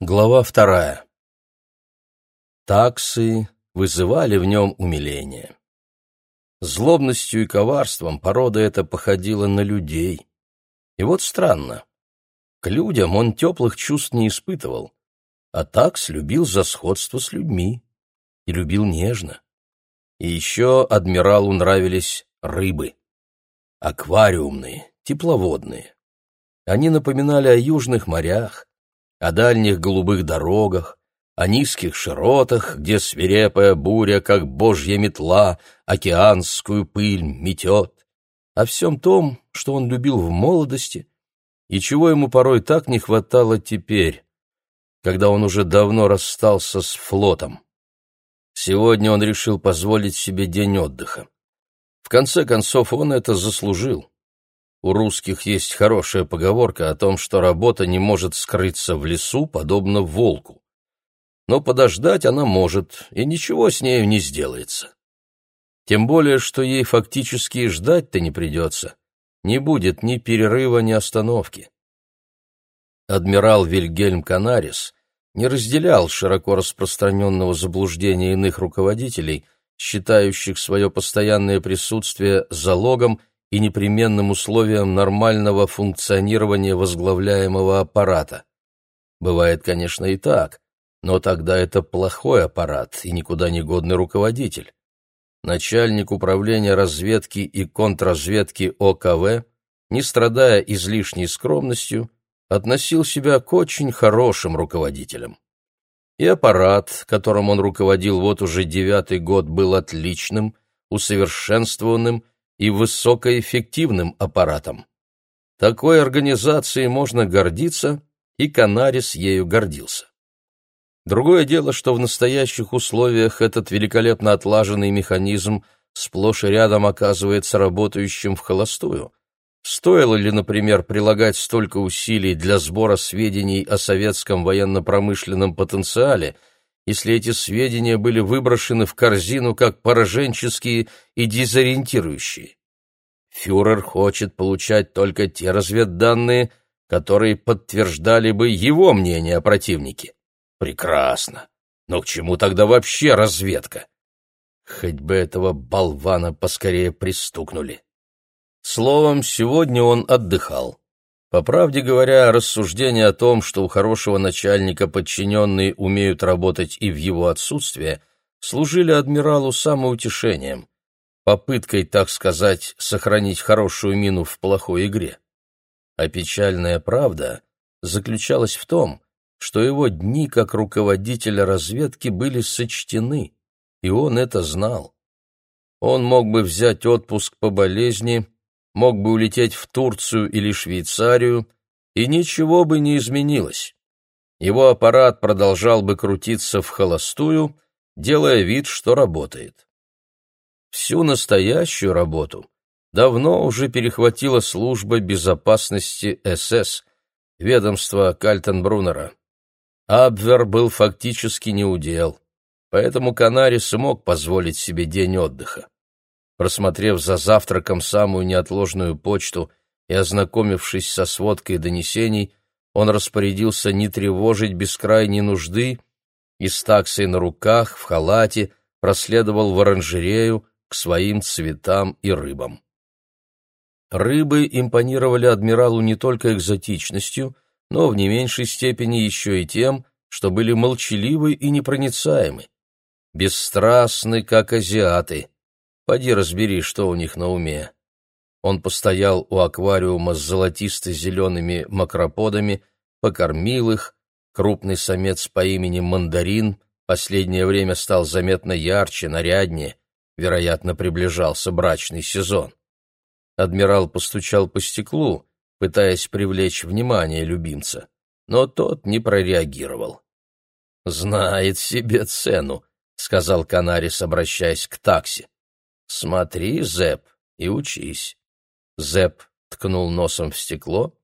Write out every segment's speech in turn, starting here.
Глава вторая. Таксы вызывали в нем умиление. Злобностью и коварством порода эта походила на людей. И вот странно. К людям он теплых чувств не испытывал, а такс любил за сходство с людьми и любил нежно. И еще адмиралу нравились рыбы. Аквариумные, тепловодные. Они напоминали о южных морях, о дальних голубых дорогах, о низких широтах, где свирепая буря, как божья метла, океанскую пыль метет, о всем том, что он любил в молодости и чего ему порой так не хватало теперь, когда он уже давно расстался с флотом. Сегодня он решил позволить себе день отдыха. В конце концов, он это заслужил. У русских есть хорошая поговорка о том, что работа не может скрыться в лесу, подобно волку. Но подождать она может, и ничего с нею не сделается. Тем более, что ей фактически и ждать-то не придется. Не будет ни перерыва, ни остановки. Адмирал Вильгельм Канарис не разделял широко распространенного заблуждения иных руководителей, считающих свое постоянное присутствие залогом и непременным условием нормального функционирования возглавляемого аппарата. Бывает, конечно, и так, но тогда это плохой аппарат и никуда не годный руководитель. Начальник управления разведки и контрразведки ОКВ, не страдая излишней скромностью, относил себя к очень хорошим руководителям. И аппарат, которым он руководил вот уже девятый год, был отличным, усовершенствованным и высокоэффективным аппаратом. Такой организацией можно гордиться, и Канарис ею гордился. Другое дело, что в настоящих условиях этот великолепно отлаженный механизм сплошь и рядом оказывается работающим в холостую. Стоило ли, например, прилагать столько усилий для сбора сведений о советском военно-промышленном потенциале – если эти сведения были выброшены в корзину как пораженческие и дезориентирующие. Фюрер хочет получать только те разведданные, которые подтверждали бы его мнение о противнике. Прекрасно. Но к чему тогда вообще разведка? Хоть бы этого болвана поскорее пристукнули. Словом, сегодня он отдыхал. По правде говоря, рассуждение о том, что у хорошего начальника подчиненные умеют работать и в его отсутствие, служили адмиралу самоутешением, попыткой, так сказать, сохранить хорошую мину в плохой игре. А печальная правда заключалась в том, что его дни как руководителя разведки были сочтены, и он это знал. Он мог бы взять отпуск по болезни, мог бы улететь в Турцию или Швейцарию, и ничего бы не изменилось. Его аппарат продолжал бы крутиться в холостую, делая вид, что работает. Всю настоящую работу давно уже перехватила служба безопасности СС, ведомство Кальтенбруннера. Абвер был фактически неудел, поэтому Канари смог позволить себе день отдыха. Просмотрев за завтраком самую неотложную почту и ознакомившись со сводкой донесений, он распорядился не тревожить без крайней нужды и с таксой на руках, в халате, проследовал в оранжерею к своим цветам и рыбам. Рыбы импонировали адмиралу не только экзотичностью, но в не меньшей степени еще и тем, что были молчаливы и непроницаемы, бесстрастны, как азиаты, Поди разбери, что у них на уме. Он постоял у аквариума с золотисто-зелеными макроподами, покормил их. Крупный самец по имени Мандарин последнее время стал заметно ярче, наряднее. Вероятно, приближался брачный сезон. Адмирал постучал по стеклу, пытаясь привлечь внимание любимца, но тот не прореагировал. «Знает себе цену», — сказал Канарис, обращаясь к такси. «Смотри, Зэп, и учись». Зэп ткнул носом в стекло,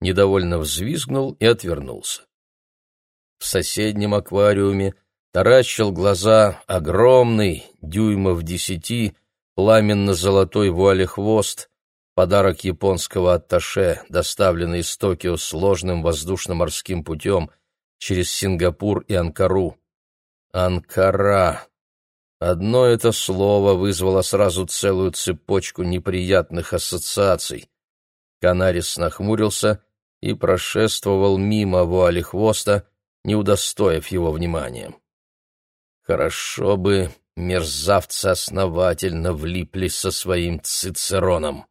недовольно взвизгнул и отвернулся. В соседнем аквариуме таращил глаза огромный, дюймов десяти, пламенно-золотой вуале хвост, подарок японского атташе, доставленный из Токио сложным воздушно-морским путем, через Сингапур и Анкару. Анкара. Одно это слово вызвало сразу целую цепочку неприятных ассоциаций. Канарис нахмурился и прошествовал мимо вуали хвоста, не удостоив его внимания. Хорошо бы мерзавцы основательно влипли со своим цицероном.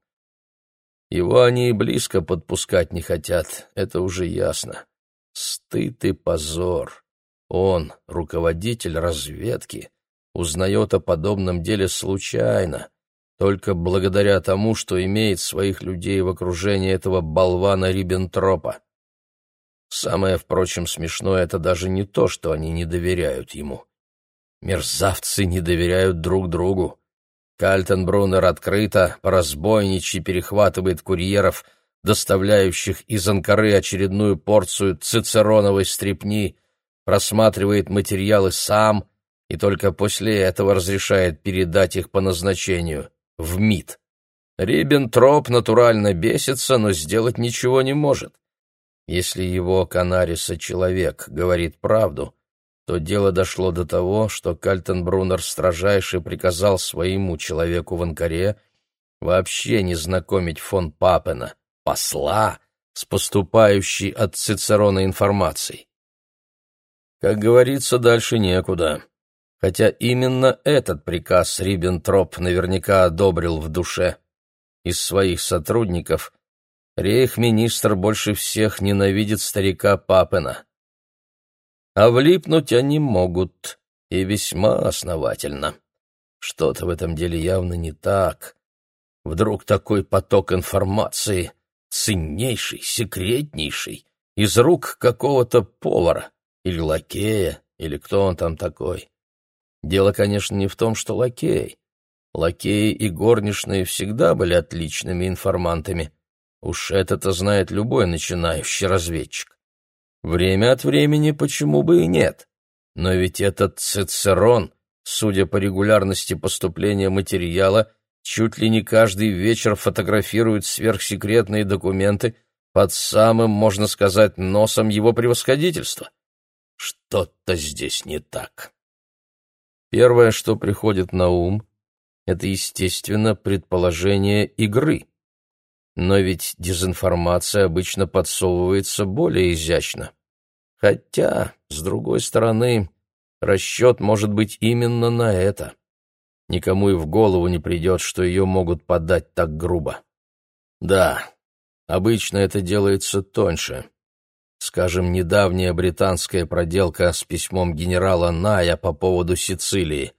Его они и близко подпускать не хотят, это уже ясно. Стыд и позор. Он, руководитель разведки, узнает о подобном деле случайно, только благодаря тому, что имеет своих людей в окружении этого болвана Риббентропа. Самое, впрочем, смешное — это даже не то, что они не доверяют ему. Мерзавцы не доверяют друг другу. Кальтенбруннер открыто, по-разбойничьи перехватывает курьеров, доставляющих из Анкары очередную порцию цицероновой стрепни, просматривает материалы сам и только после этого разрешает передать их по назначению в МИД. Риббентроп натурально бесится, но сделать ничего не может. Если его Канариса человек говорит правду, то дело дошло до того, что Кальтенбруннер строжайше приказал своему человеку в Анкаре вообще не знакомить фон Папена, посла, с поступающей от Цицерона информацией. Как говорится, дальше некуда хотя именно этот приказ Риббентроп наверняка одобрил в душе. Из своих сотрудников рейх-министр больше всех ненавидит старика Папена. А влипнуть они могут, и весьма основательно. Что-то в этом деле явно не так. Вдруг такой поток информации, ценнейший, секретнейший, из рук какого-то повара или лакея, или кто он там такой. Дело, конечно, не в том, что лакей. Лакеи и горничные всегда были отличными информантами. Уж это-то знает любой начинающий разведчик. Время от времени почему бы и нет. Но ведь этот Цицерон, судя по регулярности поступления материала, чуть ли не каждый вечер фотографирует сверхсекретные документы под самым, можно сказать, носом его превосходительства. Что-то здесь не так. Первое, что приходит на ум, это, естественно, предположение игры. Но ведь дезинформация обычно подсовывается более изящно. Хотя, с другой стороны, расчет может быть именно на это. Никому и в голову не придет, что ее могут подать так грубо. Да, обычно это делается тоньше. Скажем, недавняя британская проделка с письмом генерала Ная по поводу Сицилии.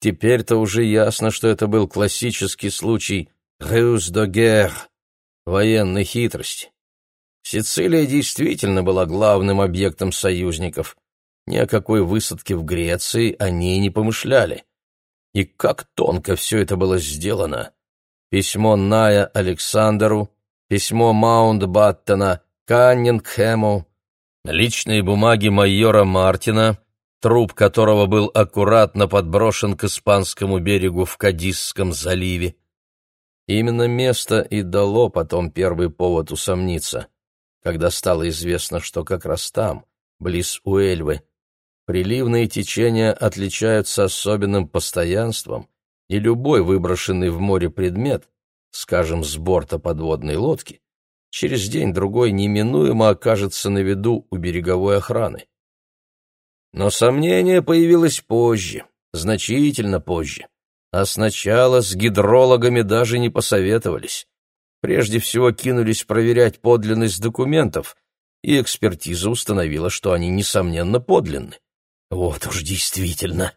Теперь-то уже ясно, что это был классический случай «рюс до гер» — военной хитрости. Сицилия действительно была главным объектом союзников. Ни о какой высадке в Греции они не помышляли. И как тонко все это было сделано. Письмо Ная Александру, письмо Маунтбаттена — Каннингхэму, личные бумаги майора Мартина, труп которого был аккуратно подброшен к испанскому берегу в Кадисском заливе. Именно место и дало потом первый повод усомниться, когда стало известно, что как раз там, близ Уэльвы, приливные течения отличаются особенным постоянством, и любой выброшенный в море предмет, скажем, с борта подводной лодки, через день-другой неминуемо окажется на виду у береговой охраны. Но сомнение появилось позже, значительно позже. А сначала с гидрологами даже не посоветовались. Прежде всего кинулись проверять подлинность документов, и экспертиза установила, что они, несомненно, подлинны. Вот уж действительно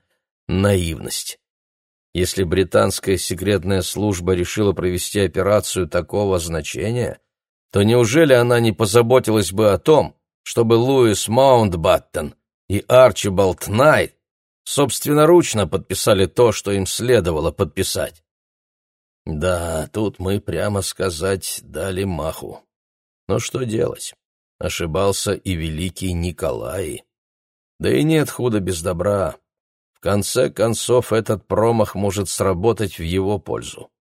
наивность. Если британская секретная служба решила провести операцию такого значения, то неужели она не позаботилась бы о том, чтобы Луис Маунтбаттен и Арчибалд Найт собственноручно подписали то, что им следовало подписать? Да, тут мы, прямо сказать, дали маху. Но что делать? Ошибался и великий Николай. Да и нет худа без добра. В конце концов, этот промах может сработать в его пользу.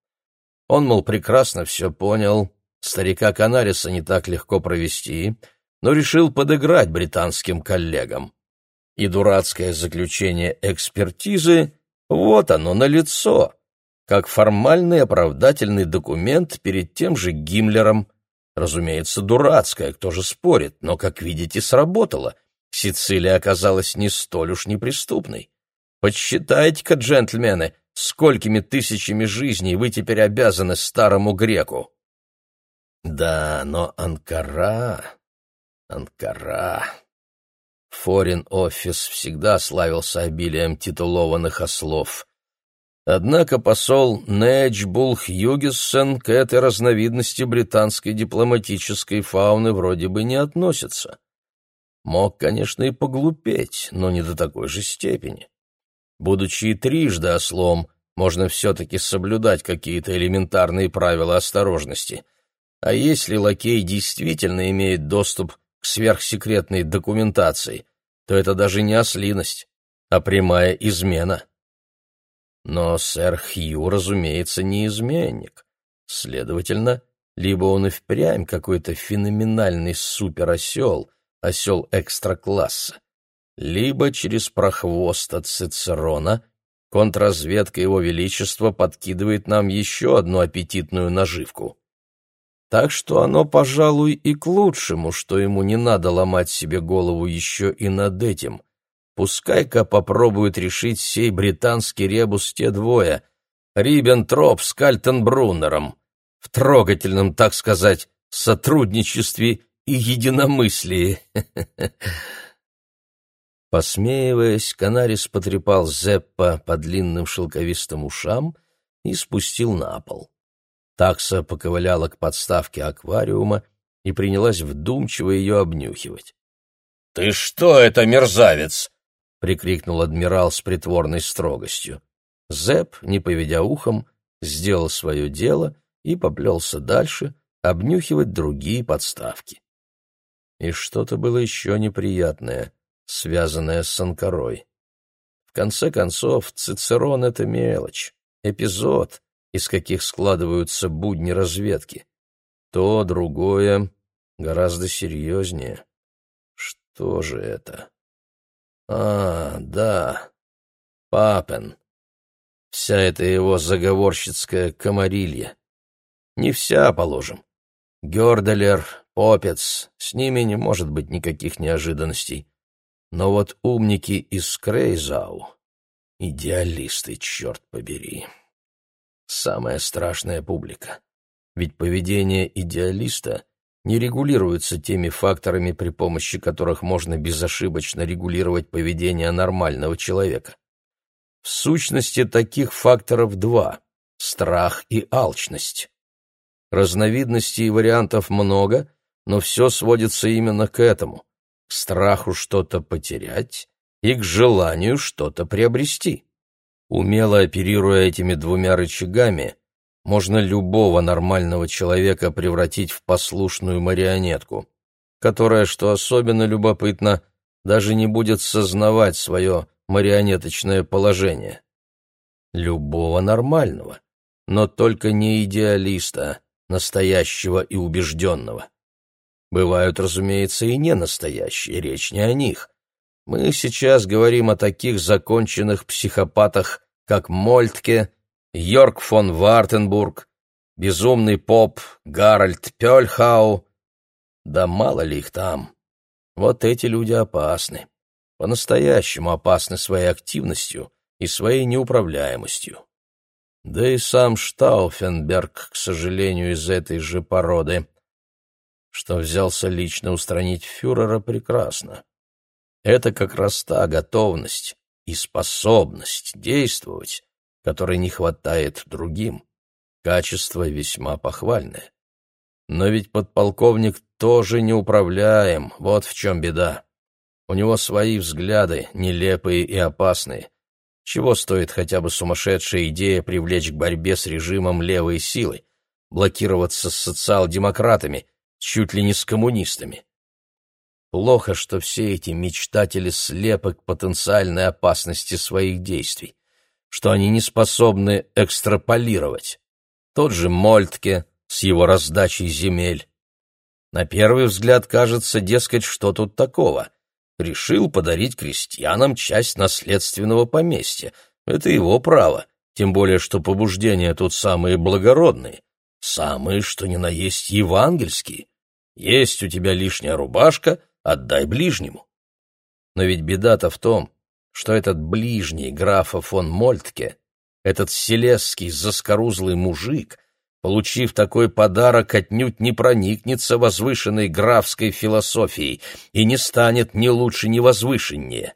Он, мол, прекрасно все понял, Старика Канариса не так легко провести, но решил подыграть британским коллегам. И дурацкое заключение экспертизы — вот оно, налицо, как формальный оправдательный документ перед тем же Гиммлером. Разумеется, дурацкое, кто же спорит, но, как видите, сработало. Сицилия оказалась не столь уж неприступной. Подсчитайте-ка, джентльмены, сколькими тысячами жизней вы теперь обязаны старому греку. Да, но Анкара... Анкара... Форин офис всегда славился обилием титулованных ослов. Однако посол Неджбул Хьюгиссен к этой разновидности британской дипломатической фауны вроде бы не относится. Мог, конечно, и поглупеть, но не до такой же степени. Будучи и трижды ослом, можно все-таки соблюдать какие-то элементарные правила осторожности. А если лакей действительно имеет доступ к сверхсекретной документации, то это даже не ослиность, а прямая измена. Но сэр Хью, разумеется, не изменник. Следовательно, либо он и впрямь какой-то феноменальный суперосел, осел экстра-класса, либо через прохвоста Цицерона контрразведка его величества подкидывает нам еще одну аппетитную наживку. Так что оно, пожалуй, и к лучшему, что ему не надо ломать себе голову еще и над этим. Пускай-ка попробуют решить сей британский ребус те двое — Риббентроп с Кальтенбруннером, в трогательном, так сказать, сотрудничестве и единомыслии. Посмеиваясь, Канарис потрепал Зеппа по длинным шелковистым ушам и спустил на пол. Такса поковыляла к подставке аквариума и принялась вдумчиво ее обнюхивать. — Ты что это, мерзавец? — прикрикнул адмирал с притворной строгостью. Зэп, не поведя ухом, сделал свое дело и поплелся дальше обнюхивать другие подставки. И что-то было еще неприятное, связанное с Санкарой. В конце концов, Цицерон — это мелочь, эпизод, из каких складываются будни разведки. То, другое, гораздо серьезнее. Что же это? А, да, Папен. Вся эта его заговорщицкая комарилья. Не вся, положим. Гёрделер, Попец, с ними не может быть никаких неожиданностей. Но вот умники из Крейзау — идеалисты, черт побери самая страшная публика. Ведь поведение идеалиста не регулируется теми факторами, при помощи которых можно безошибочно регулировать поведение нормального человека. В сущности, таких факторов два – страх и алчность. Разновидностей и вариантов много, но все сводится именно к этому – к страху что-то потерять и к желанию что-то приобрести. Умело оперируя этими двумя рычагами, можно любого нормального человека превратить в послушную марионетку, которая, что особенно любопытно, даже не будет сознавать свое марионеточное положение. Любого нормального, но только не идеалиста, настоящего и убежденного. Бывают, разумеется, и не настоящие, речь не о них. Мы сейчас говорим о таких законченных психопатах, как Мольтке, Йорк фон Вартенбург, безумный поп Гарольд Пёльхау. Да мало ли их там. Вот эти люди опасны. По-настоящему опасны своей активностью и своей неуправляемостью. Да и сам Штауфенберг, к сожалению, из этой же породы. Что взялся лично устранить фюрера, прекрасно. Это как раз та готовность и способность действовать, которой не хватает другим. Качество весьма похвальное. Но ведь подполковник тоже неуправляем, вот в чем беда. У него свои взгляды, нелепые и опасные. Чего стоит хотя бы сумасшедшая идея привлечь к борьбе с режимом левой силы, блокироваться с социал-демократами, чуть ли не с коммунистами? Плохо, что все эти мечтатели слепы к потенциальной опасности своих действий, что они не способны экстраполировать. Тот же Мольтке с его раздачей земель. На первый взгляд кажется, дескать, что тут такого. Решил подарить крестьянам часть наследственного поместья. Это его право, тем более, что побуждения тут самые благородные, самые, что ни на есть евангельские. Есть у тебя лишняя рубашка, отдай ближнему. Но ведь беда-то в том, что этот ближний графа фон Мольтке, этот селесский заскорузлый мужик, получив такой подарок, отнюдь не проникнется возвышенной графской философией и не станет ни лучше, ни возвышеннее.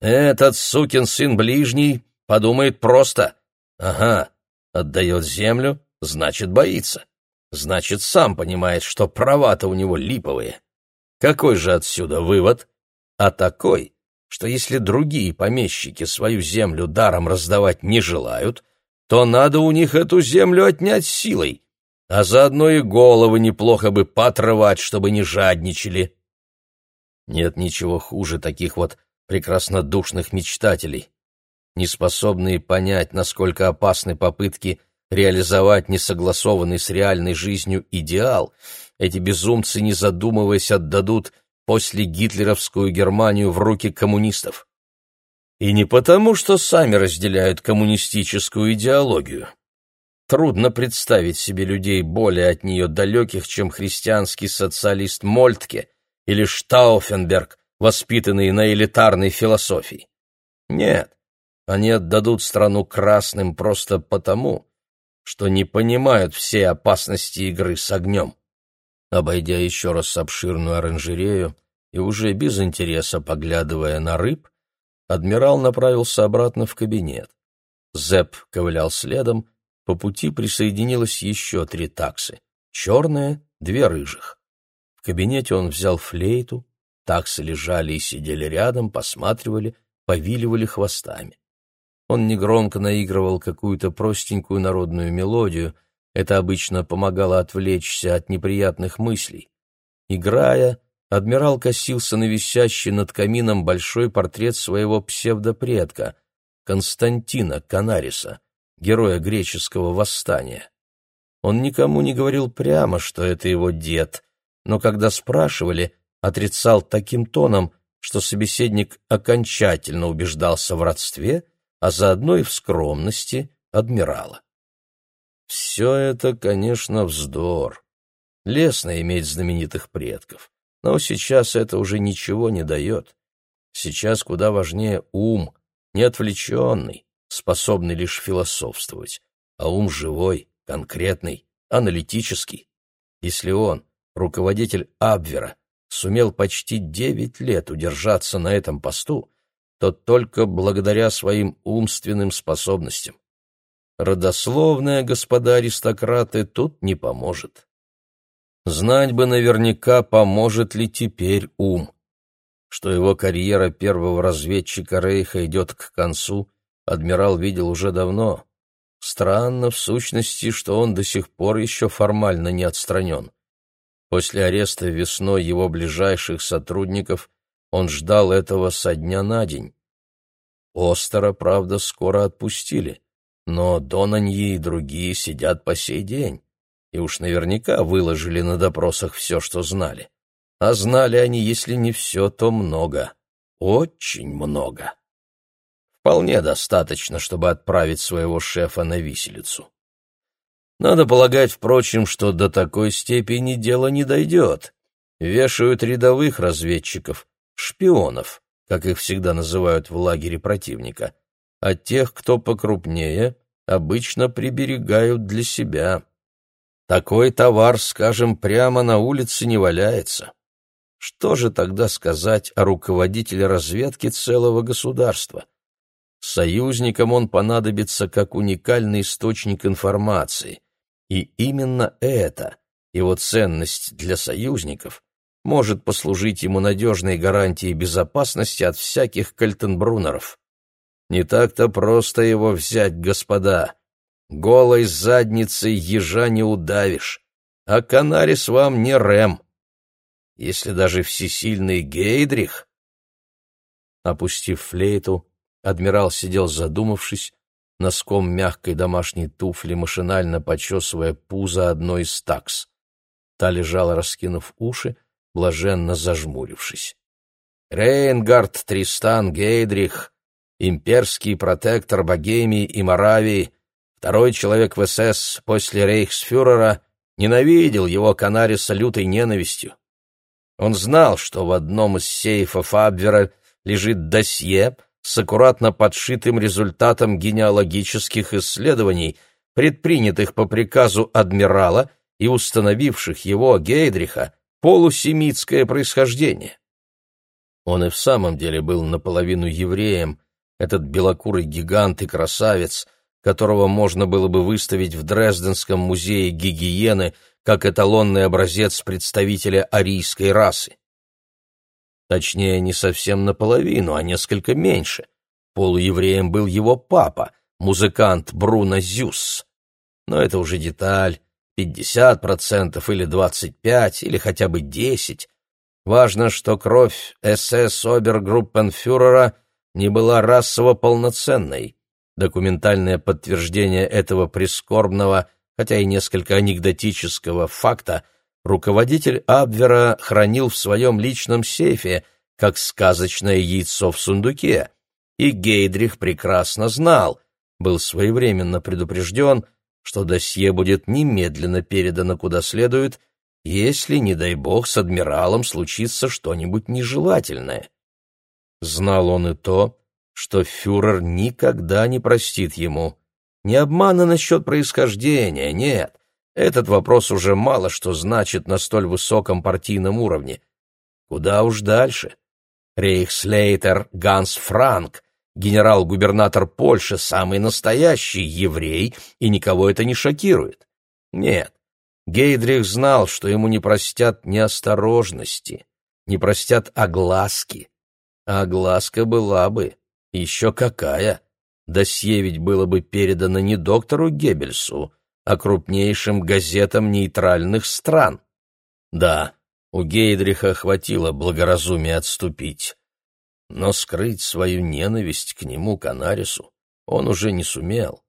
Этот сукин сын ближний подумает просто «Ага, отдает землю, значит, боится». Значит, сам понимает, что права-то у него липовые. Какой же отсюда вывод? А такой, что если другие помещики свою землю даром раздавать не желают, то надо у них эту землю отнять силой, а заодно и головы неплохо бы потрывать, чтобы не жадничали. Нет ничего хуже таких вот прекраснодушных мечтателей, неспособные понять, насколько опасны попытки реализовать несогласованный с реальной жизнью идеал, эти безумцы, не задумываясь, отдадут после гитлеровскую Германию в руки коммунистов. И не потому, что сами разделяют коммунистическую идеологию. Трудно представить себе людей более от нее далеких, чем христианский социалист Мольтке или Штауфенберг, воспитанные на элитарной философии. Нет, они отдадут страну красным просто потому, что не понимают всей опасности игры с огнем. Обойдя еще раз обширную оранжерею и уже без интереса поглядывая на рыб, адмирал направился обратно в кабинет. Зэп ковылял следом, по пути присоединилось еще три таксы — черные, две рыжих. В кабинете он взял флейту, таксы лежали и сидели рядом, посматривали, повиливали хвостами. Он негромко наигрывал какую-то простенькую народную мелодию, это обычно помогало отвлечься от неприятных мыслей. Играя, адмирал косился на висящий над камином большой портрет своего псевдопредка, Константина Канариса, героя греческого восстания. Он никому не говорил прямо, что это его дед, но когда спрашивали, отрицал таким тоном, что собеседник окончательно убеждался в родстве, а заодно и в скромности адмирала. Все это, конечно, вздор. Лестно иметь знаменитых предков. Но сейчас это уже ничего не дает. Сейчас куда важнее ум, не отвлеченный, способный лишь философствовать, а ум живой, конкретный, аналитический. Если он, руководитель Абвера, сумел почти девять лет удержаться на этом посту, то только благодаря своим умственным способностям. Родословная, господа аристократы, тут не поможет. Знать бы наверняка, поможет ли теперь ум. Что его карьера первого разведчика Рейха идет к концу, адмирал видел уже давно. Странно, в сущности, что он до сих пор еще формально не отстранен. После ареста весной его ближайших сотрудников он ждал этого со дня на день. Остера, правда, скоро отпустили, но Донаньи и другие сидят по сей день и уж наверняка выложили на допросах все, что знали. А знали они, если не все, то много. Очень много. Вполне достаточно, чтобы отправить своего шефа на виселицу. Надо полагать, впрочем, что до такой степени дело не дойдет. Вешают рядовых разведчиков, шпионов, как их всегда называют в лагере противника, а тех, кто покрупнее, обычно приберегают для себя. Такой товар, скажем, прямо на улице не валяется. Что же тогда сказать о руководителе разведки целого государства? Союзникам он понадобится как уникальный источник информации. И именно это, его ценность для союзников, может послужить ему надежной гарантией безопасности от всяких кальтенбрунеров. Не так-то просто его взять, господа. Голой задницей ежа не удавишь, а Канарис вам не Рэм. Если даже всесильный Гейдрих... Опустив флейту, адмирал сидел задумавшись, носком мягкой домашней туфли машинально почесывая пузо одной из такс. Та лежала, раскинув уши, блаженно зажмурившись. Рейнгард Тристан Гейдрих, имперский протектор Богемии и Моравии, второй человек в СС после рейхсфюрера, ненавидел его Канариса лютой ненавистью. Он знал, что в одном из сейфов Абвера лежит досье с аккуратно подшитым результатом генеалогических исследований, предпринятых по приказу адмирала и установивших его, Гейдриха, полусемитское происхождение. Он и в самом деле был наполовину евреем, этот белокурый гигант и красавец, которого можно было бы выставить в Дрезденском музее гигиены как эталонный образец представителя арийской расы. Точнее, не совсем наполовину, а несколько меньше. Полуевреем был его папа, музыкант Бруно Зюс. Но это уже деталь, 50% или 25%, или хотя бы 10%. Важно, что кровь СС-обергруппенфюрера не была расово полноценной. Документальное подтверждение этого прискорбного, хотя и несколько анекдотического факта руководитель Абвера хранил в своем личном сейфе, как сказочное яйцо в сундуке, и Гейдрих прекрасно знал, был своевременно предупрежден, что досье будет немедленно передано куда следует – если, не дай бог, с адмиралом случится что-нибудь нежелательное. Знал он и то, что фюрер никогда не простит ему. Не обмана насчет происхождения, нет. Этот вопрос уже мало что значит на столь высоком партийном уровне. Куда уж дальше. Рейхслейтер Ганс Франк, генерал-губернатор Польши, самый настоящий еврей, и никого это не шокирует. Нет, Гейдрих знал, что ему не простят неосторожности, не простят огласки. А огласка была бы, еще какая. Досье ведь было бы передано не доктору Геббельсу, а крупнейшим газетам нейтральных стран. Да, у Гейдриха хватило благоразумия отступить. Но скрыть свою ненависть к нему, Канарису, он уже не сумел.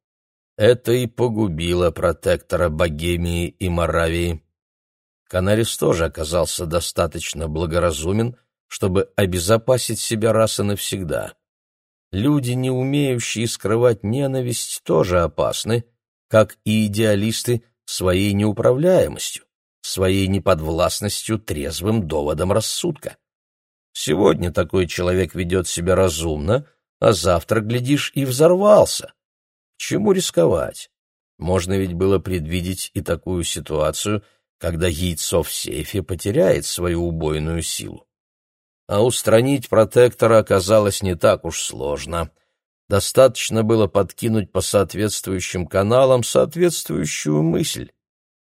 Это и погубило протектора Богемии и Моравии. Канарис тоже оказался достаточно благоразумен, чтобы обезопасить себя раз и навсегда. Люди, не умеющие скрывать ненависть, тоже опасны, как и идеалисты своей неуправляемостью, своей неподвластностью трезвым доводам рассудка. Сегодня такой человек ведет себя разумно, а завтра, глядишь, и взорвался. Чему рисковать? Можно ведь было предвидеть и такую ситуацию, когда яйцо в сейфе потеряет свою убойную силу. А устранить протектора оказалось не так уж сложно. Достаточно было подкинуть по соответствующим каналам соответствующую мысль.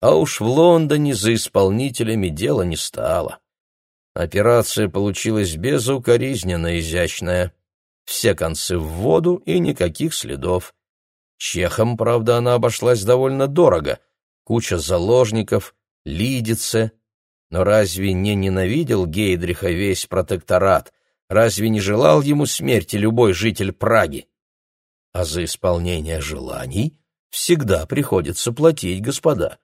А уж в Лондоне за исполнителями дело не стало. Операция получилась безукоризненно изящная. Все концы в воду и никаких следов. Чехам, правда, она обошлась довольно дорого. Куча заложников, лидице. Но разве не ненавидел Гейдриха весь протекторат? Разве не желал ему смерти любой житель Праги? А за исполнение желаний всегда приходится платить, господа.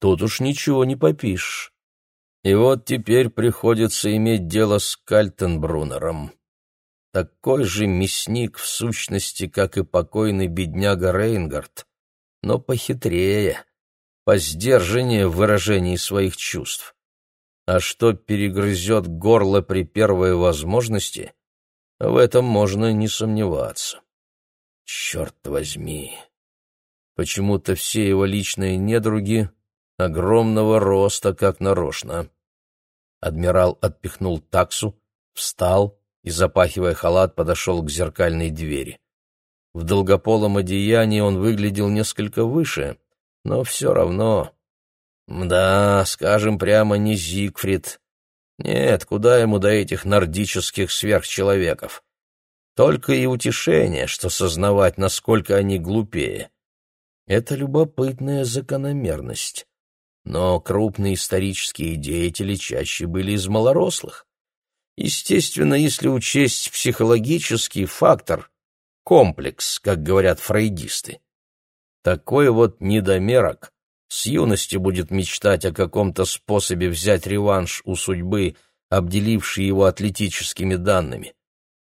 Тут уж ничего не попишешь. И вот теперь приходится иметь дело с Кальтенбруннером такой же мясник в сущности, как и покойный бедняга Рейнгард, но похитрее, по сдержаннее в выражении своих чувств. А что перегрызет горло при первой возможности, в этом можно не сомневаться. Черт возьми! Почему-то все его личные недруги огромного роста, как нарочно. Адмирал отпихнул таксу, встал и, запахивая халат, подошел к зеркальной двери. В долгополом одеянии он выглядел несколько выше, но все равно... Да, скажем прямо, не Зигфрид. Нет, куда ему до этих нордических сверхчеловеков? Только и утешение, что сознавать, насколько они глупее. Это любопытная закономерность. Но крупные исторические деятели чаще были из малорослых. Естественно, если учесть психологический фактор, комплекс, как говорят фрейдисты. Такой вот недомерок, с юности будет мечтать о каком-то способе взять реванш у судьбы, обделившей его атлетическими данными.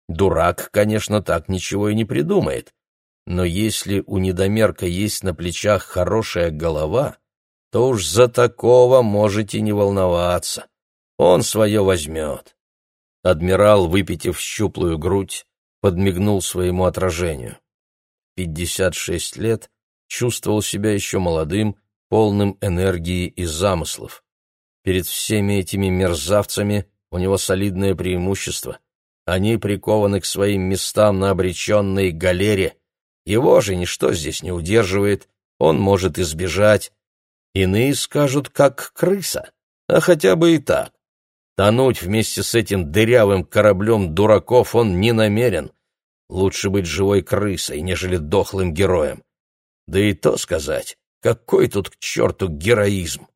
Дурак, конечно, так ничего и не придумает, но если у недомерка есть на плечах хорошая голова, то уж за такого можете не волноваться. Он свое возьмет. Адмирал, выпитив щуплую грудь, подмигнул своему отражению. Пятьдесят шесть лет чувствовал себя еще молодым, полным энергии и замыслов. Перед всеми этими мерзавцами у него солидное преимущество. Они прикованы к своим местам на обреченной галере. Его же ничто здесь не удерживает, он может избежать. Иные скажут, как крыса, а хотя бы и так. Тонуть вместе с этим дырявым кораблем дураков он не намерен. Лучше быть живой крысой, нежели дохлым героем. Да и то сказать, какой тут к черту героизм.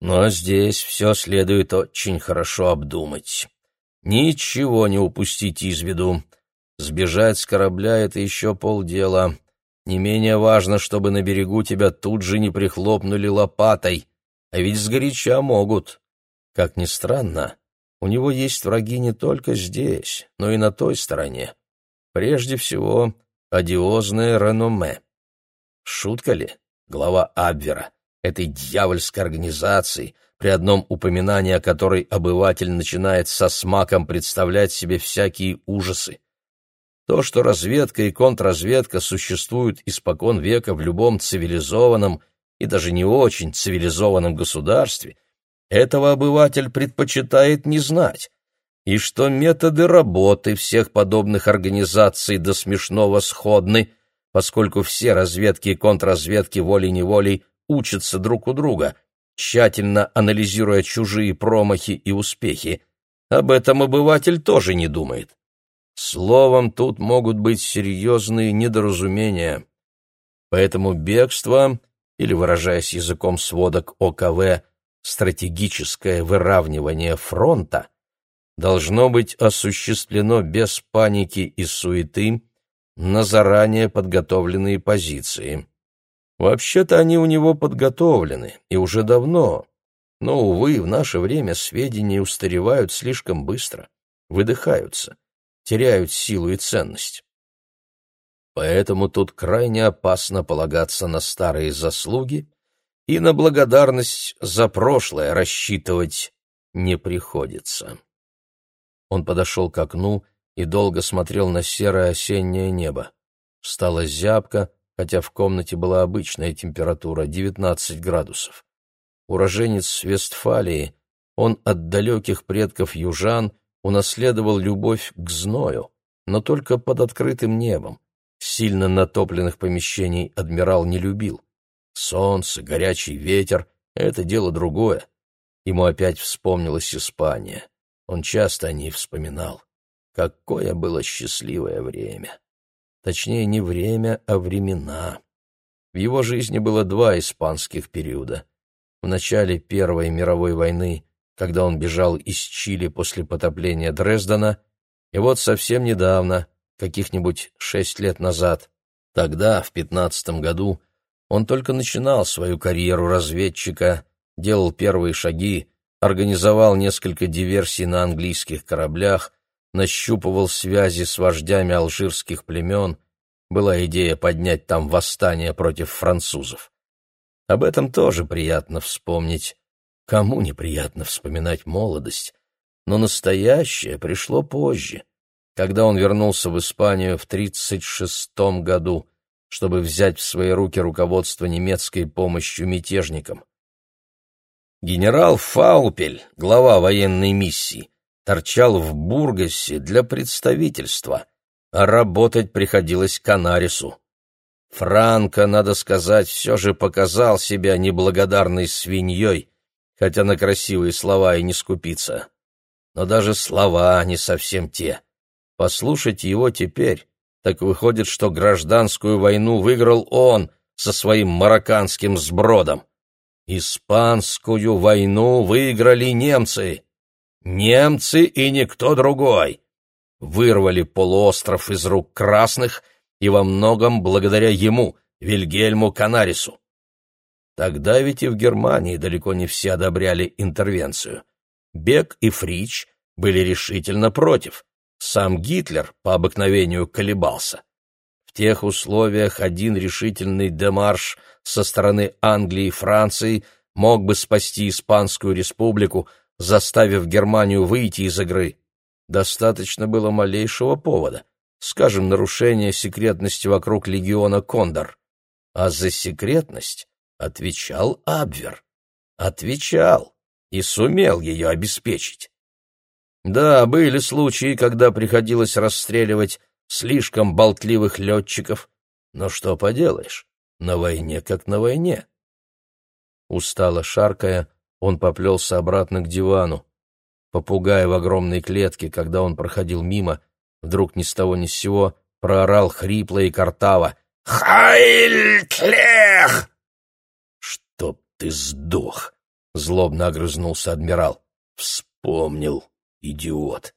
Но здесь все следует очень хорошо обдумать. Ничего не упустить из виду. Сбежать с корабля — это еще полдела. Не менее важно, чтобы на берегу тебя тут же не прихлопнули лопатой. А ведь сгоряча могут. Как ни странно, у него есть враги не только здесь, но и на той стороне. Прежде всего, одиозное реноме. Шутка ли? Глава Абвера, этой дьявольской организации, при одном упоминании о которой обыватель начинает со смаком представлять себе всякие ужасы. То, что разведка и контрразведка существуют испокон века в любом цивилизованном и даже не очень цивилизованном государстве – этого обыватель предпочитает не знать, и что методы работы всех подобных организаций до смешного сходны, поскольку все разведки и контрразведки волей-неволей учатся друг у друга, тщательно анализируя чужие промахи и успехи. Об этом обыватель тоже не думает. Словом, тут могут быть серьезные недоразумения. Поэтому бегство, или, выражаясь языком сводок ОКВ, стратегическое выравнивание фронта должно быть осуществлено без паники и суеты на заранее подготовленные позиции. Вообще-то они у него подготовлены, и уже давно, но, увы, в наше время сведения устаревают слишком быстро, выдыхаются, теряют силу и ценность. Поэтому тут крайне опасно полагаться на старые заслуги и на благодарность за прошлое рассчитывать не приходится. Он подошел к окну и долго смотрел на серое осеннее небо. Стало зябко, хотя в комнате была обычная температура — 19 градусов. Уроженец Вестфалии, он от далеких предков южан унаследовал любовь к зною, но только под открытым небом. Сильно натопленных помещений адмирал не любил. Солнце, горячий ветер — это дело другое. Ему опять вспомнилась Испания. Он часто о ней вспоминал. Какое было счастливое время. Точнее, не время, а времена. В его жизни было два испанских периода. В начале Первой мировой войны, когда он бежал из Чили после потопления Дрездена, и вот совсем недавно, каких-нибудь шесть лет назад, тогда, в пятнадцатом году, он только начинал свою карьеру разведчика, делал первые шаги, организовал несколько диверсий на английских кораблях, нащупывал связи с вождями алжирских племен. Была идея поднять там восстание против французов. Об этом тоже приятно вспомнить. Кому неприятно вспоминать молодость? Но настоящее пришло позже, когда он вернулся в Испанию в 36 году — чтобы взять в свои руки руководство немецкой помощью мятежникам. Генерал Фаупель, глава военной миссии, торчал в Бургасе для представительства, а работать приходилось Канарису. Франко, надо сказать, все же показал себя неблагодарной свиньей, хотя на красивые слова и не скупится. Но даже слова не совсем те. Послушать его теперь, так выходит, что гражданскую войну выиграл он со своим марокканским сбродом. Испанскую войну выиграли немцы. Немцы и никто другой. Вырвали полуостров из рук красных и во многом благодаря ему, Вильгельму Канарису. Тогда ведь и в Германии далеко не все одобряли интервенцию. Бек и Фрич были решительно против. Сам Гитлер по обыкновению колебался. В тех условиях один решительный демарш со стороны Англии и Франции мог бы спасти Испанскую республику, заставив Германию выйти из игры. Достаточно было малейшего повода, скажем, нарушение секретности вокруг легиона Кондор. А за секретность отвечал Абвер. Отвечал и сумел ее обеспечить. Да, были случаи, когда приходилось расстреливать слишком болтливых летчиков, но что поделаешь, на войне как на войне. Устало шаркая, он поплелся обратно к дивану. Попугай в огромной клетке, когда он проходил мимо, вдруг ни с того ни с сего проорал хрипло и картаво «Хайль Клех!» «Чтоб ты сдох!» — злобно огрызнулся адмирал. «Вспомнил, идиот!»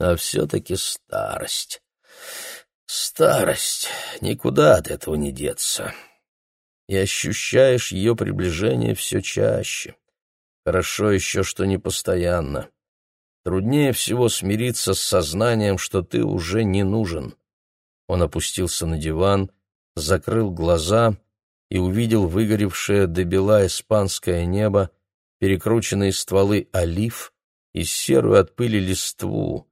А все-таки старость. Старость. Никуда от этого не деться. И ощущаешь ее приближение все чаще. Хорошо еще, что не постоянно. Труднее всего смириться с сознанием, что ты уже не нужен. Он опустился на диван, закрыл глаза и увидел выгоревшее до бела испанское небо, перекрученные стволы олив и серую от пыли листву,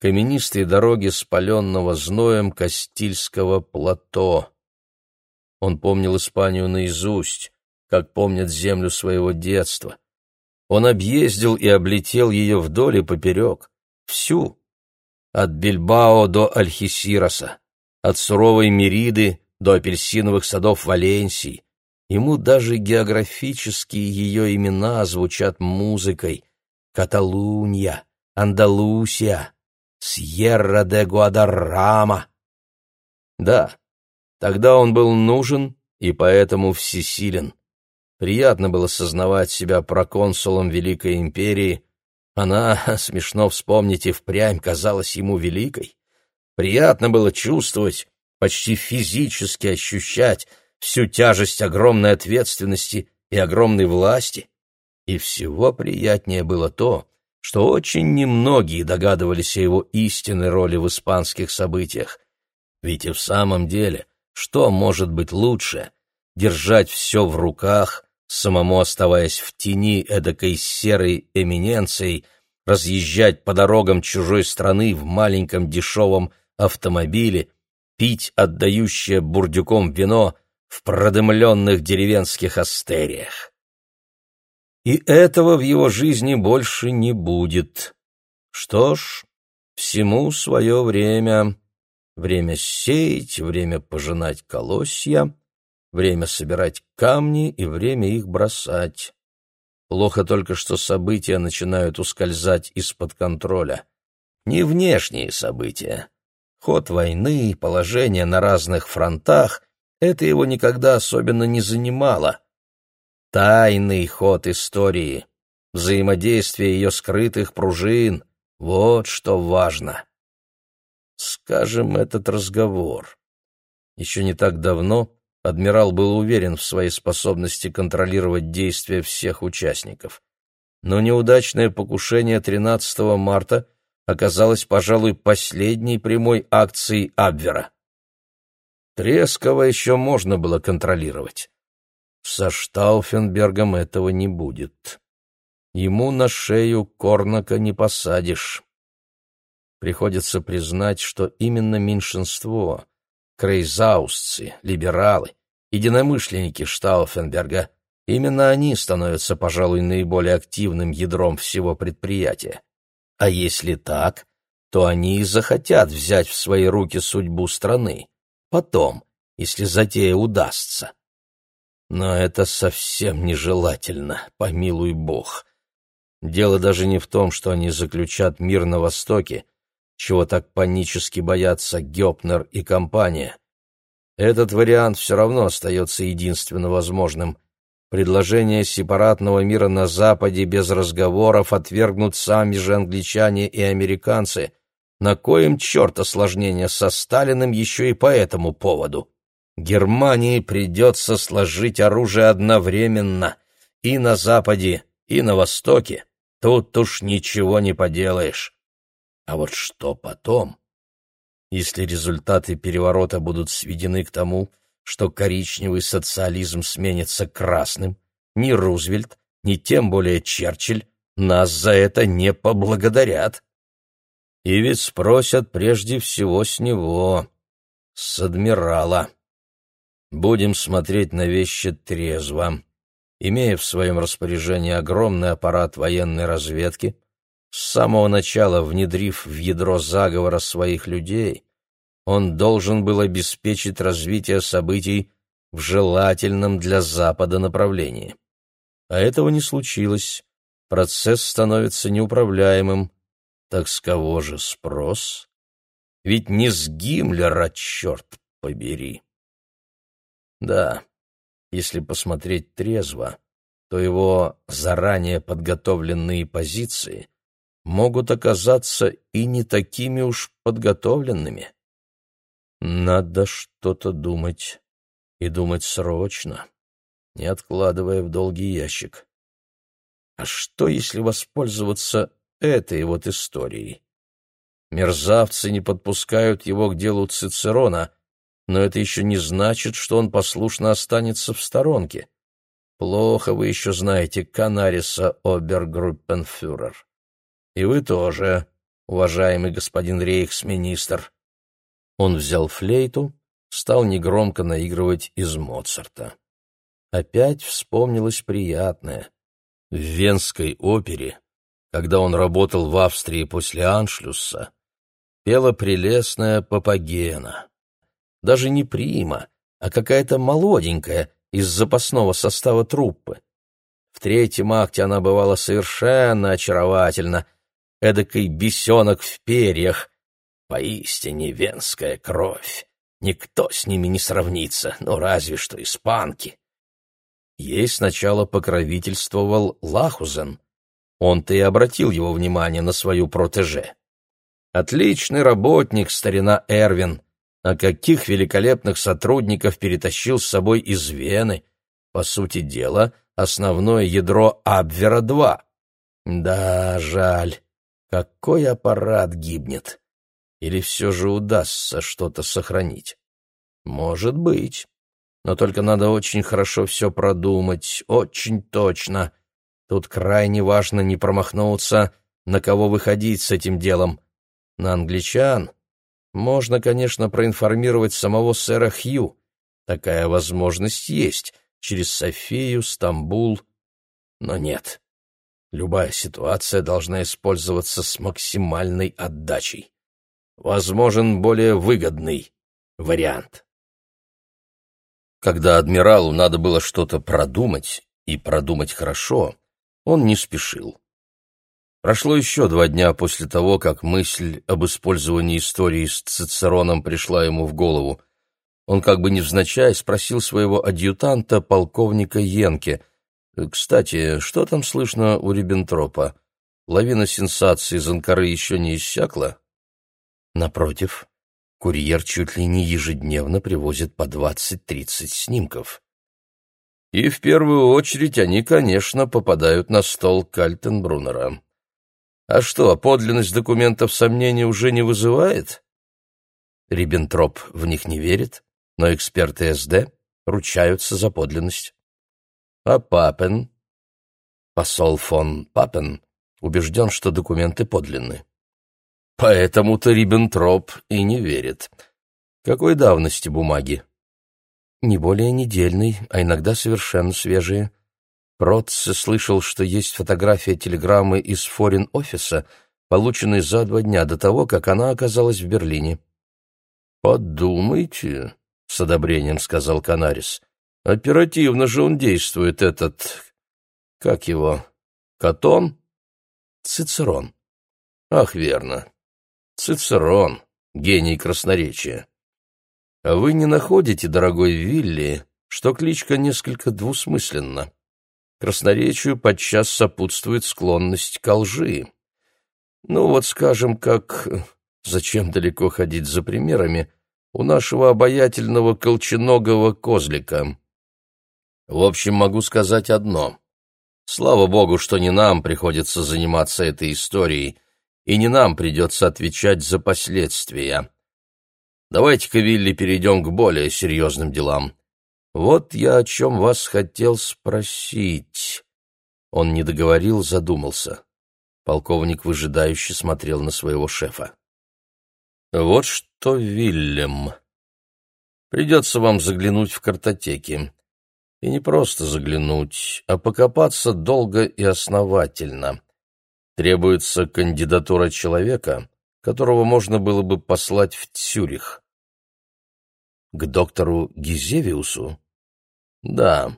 каменистые дороги спаленного зноем Кастильского плато. Он помнил Испанию наизусть, как помнит землю своего детства. Он объездил и облетел ее вдоль и поперек, всю, от Бильбао до Альхисироса, от суровой Мериды до апельсиновых садов Валенсии. Ему даже географические ее имена звучат музыкой. Каталунья, Андалусия, Сьерра де Гуадаррама. Да, тогда он был нужен и поэтому всесилен. Приятно было сознавать себя проконсулом Великой Империи. Она, смешно вспомнить, и впрямь казалась ему великой. Приятно было чувствовать, почти физически ощущать всю тяжесть огромной ответственности и огромной власти. И всего приятнее было то, что очень немногие догадывались о его истинной роли в испанских событиях. Ведь и в самом деле, что может быть лучше — держать все в руках, самому оставаясь в тени эдакой серой эминенцией, разъезжать по дорогам чужой страны в маленьком дешевом автомобиле, пить отдающее бурдюком вино в продымленных деревенских астериях. И этого в его жизни больше не будет. Что ж, всему свое время. Время сеять, время пожинать колосья, время собирать камни и время их бросать. Плохо только, что события начинают ускользать из-под контроля. Не внешние события. Ход войны, положение на разных фронтах — это его никогда особенно не занимало. Тайный ход истории, взаимодействие ее скрытых пружин — вот что важно. Скажем, этот разговор. Еще не так давно адмирал был уверен в своей способности контролировать действия всех участников. Но неудачное покушение 13 марта оказалось, пожалуй, последней прямой акцией Абвера. Трескова еще можно было контролировать. Со Штауфенбергом этого не будет. Ему на шею корнака не посадишь. Приходится признать, что именно меньшинство, крейзаустцы, либералы, единомышленники Штауфенберга, именно они становятся, пожалуй, наиболее активным ядром всего предприятия. А если так, то они и захотят взять в свои руки судьбу страны. Потом, если затея удастся. Но это совсем нежелательно, помилуй бог. Дело даже не в том, что они заключат мир на Востоке, чего так панически боятся Гёпнер и компания. Этот вариант все равно остается единственно возможным. Предложение сепаратного мира на Западе без разговоров отвергнут сами же англичане и американцы. На коем черт осложнение со Сталиным еще и по этому поводу? Германии придется сложить оружие одновременно и на Западе, и на Востоке. Тут уж ничего не поделаешь. А вот что потом? Если результаты переворота будут сведены к тому, что коричневый социализм сменится красным, ни Рузвельт, ни тем более Черчилль нас за это не поблагодарят. И ведь спросят прежде всего с него, с адмирала. Будем смотреть на вещи трезво. Имея в своем распоряжении огромный аппарат военной разведки, с самого начала внедрив в ядро заговора своих людей, он должен был обеспечить развитие событий в желательном для Запада направлении. А этого не случилось. Процесс становится неуправляемым. Так с кого же спрос? Ведь не с Гиммлера, черт побери. Да, если посмотреть трезво, то его заранее подготовленные позиции могут оказаться и не такими уж подготовленными. Надо что-то думать, и думать срочно, не откладывая в долгий ящик. А что, если воспользоваться этой вот историей? Мерзавцы не подпускают его к делу Цицерона, но это еще не значит, что он послушно останется в сторонке. Плохо вы еще знаете Канариса Обергруппенфюрер. И вы тоже, уважаемый господин рейхсминистр. Он взял флейту, стал негромко наигрывать из Моцарта. Опять вспомнилось приятное. В Венской опере, когда он работал в Австрии после Аншлюса, пела прелестная Папагена. Даже не прима, а какая-то молоденькая из запасного состава труппы. В третьем акте она бывала совершенно очаровательна, эдакой бесенок в перьях, Поистине венская кровь. Никто с ними не сравнится, ну разве что испанки. Ей сначала покровительствовал Лахузен. Он-то и обратил его внимание на свою протеже. Отличный работник, старина Эрвин. А каких великолепных сотрудников перетащил с собой из Вены. По сути дела, основное ядро Абвера-2. Да, жаль. Какой аппарат гибнет. Или все же удастся что-то сохранить? Может быть. Но только надо очень хорошо все продумать, очень точно. Тут крайне важно не промахнуться, на кого выходить с этим делом. На англичан можно, конечно, проинформировать самого сэра Хью. Такая возможность есть, через Софию, Стамбул. Но нет. Любая ситуация должна использоваться с максимальной отдачей возможен более выгодный вариант. Когда адмиралу надо было что-то продумать, и продумать хорошо, он не спешил. Прошло еще два дня после того, как мысль об использовании истории с Цицероном пришла ему в голову. Он как бы невзначай спросил своего адъютанта, полковника Йенке, «Кстати, что там слышно у Риббентропа? Лавина сенсаций из Анкары еще не иссякла?» Напротив, курьер чуть ли не ежедневно привозит по 20-30 снимков. И в первую очередь они, конечно, попадают на стол Кальтенбруннера. А что, подлинность документов сомнений уже не вызывает? Риббентроп в них не верит, но эксперты СД ручаются за подлинность. А Папен, посол фон Папен, убежден, что документы подлинны. Поэтому-то Риббентроп и не верит. Какой давности бумаги? Не более недельной, а иногда совершенно свежие. Протце слышал, что есть фотография телеграммы из форин-офиса, полученной за два дня до того, как она оказалась в Берлине. «Подумайте», — с одобрением сказал Канарис. «Оперативно же он действует, этот... Как его? Катон?» «Цицерон». «Ах, верно. Цицерон, гений красноречия. А вы не находите, дорогой Вилли, что кличка несколько двусмысленна? Красноречию подчас сопутствует склонность к лжи. Ну вот, скажем, как... Зачем далеко ходить за примерами? у нашего обаятельного колченогого козлика. В общем, могу сказать одно. Слава богу, что не нам приходится заниматься этой историей, и не нам придется отвечать за последствия. Давайте-ка, Вилли, перейдем к более серьезным делам. Вот я о чем вас хотел спросить. Он не договорил, задумался. Полковник выжидающе смотрел на своего шефа. Вот что, Вильям, придется вам заглянуть в картотеки. И не просто заглянуть, а покопаться долго и основательно. Требуется кандидатура человека, которого можно было бы послать в Цюрих. К доктору Гизевиусу? Да.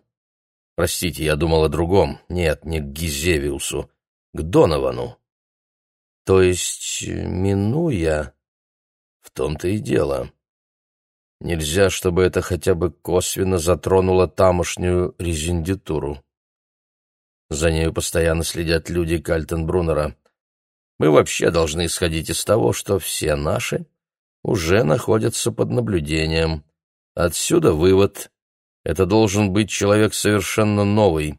Простите, я думал о другом. Нет, не к Гизевиусу, к Доновану. То есть, минуя... В том-то и дело. Нельзя, чтобы это хотя бы косвенно затронуло тамошнюю резидентуру. За нею постоянно следят люди Кальтенбруннера. Мы вообще должны исходить из того, что все наши уже находятся под наблюдением. Отсюда вывод. Это должен быть человек совершенно новый.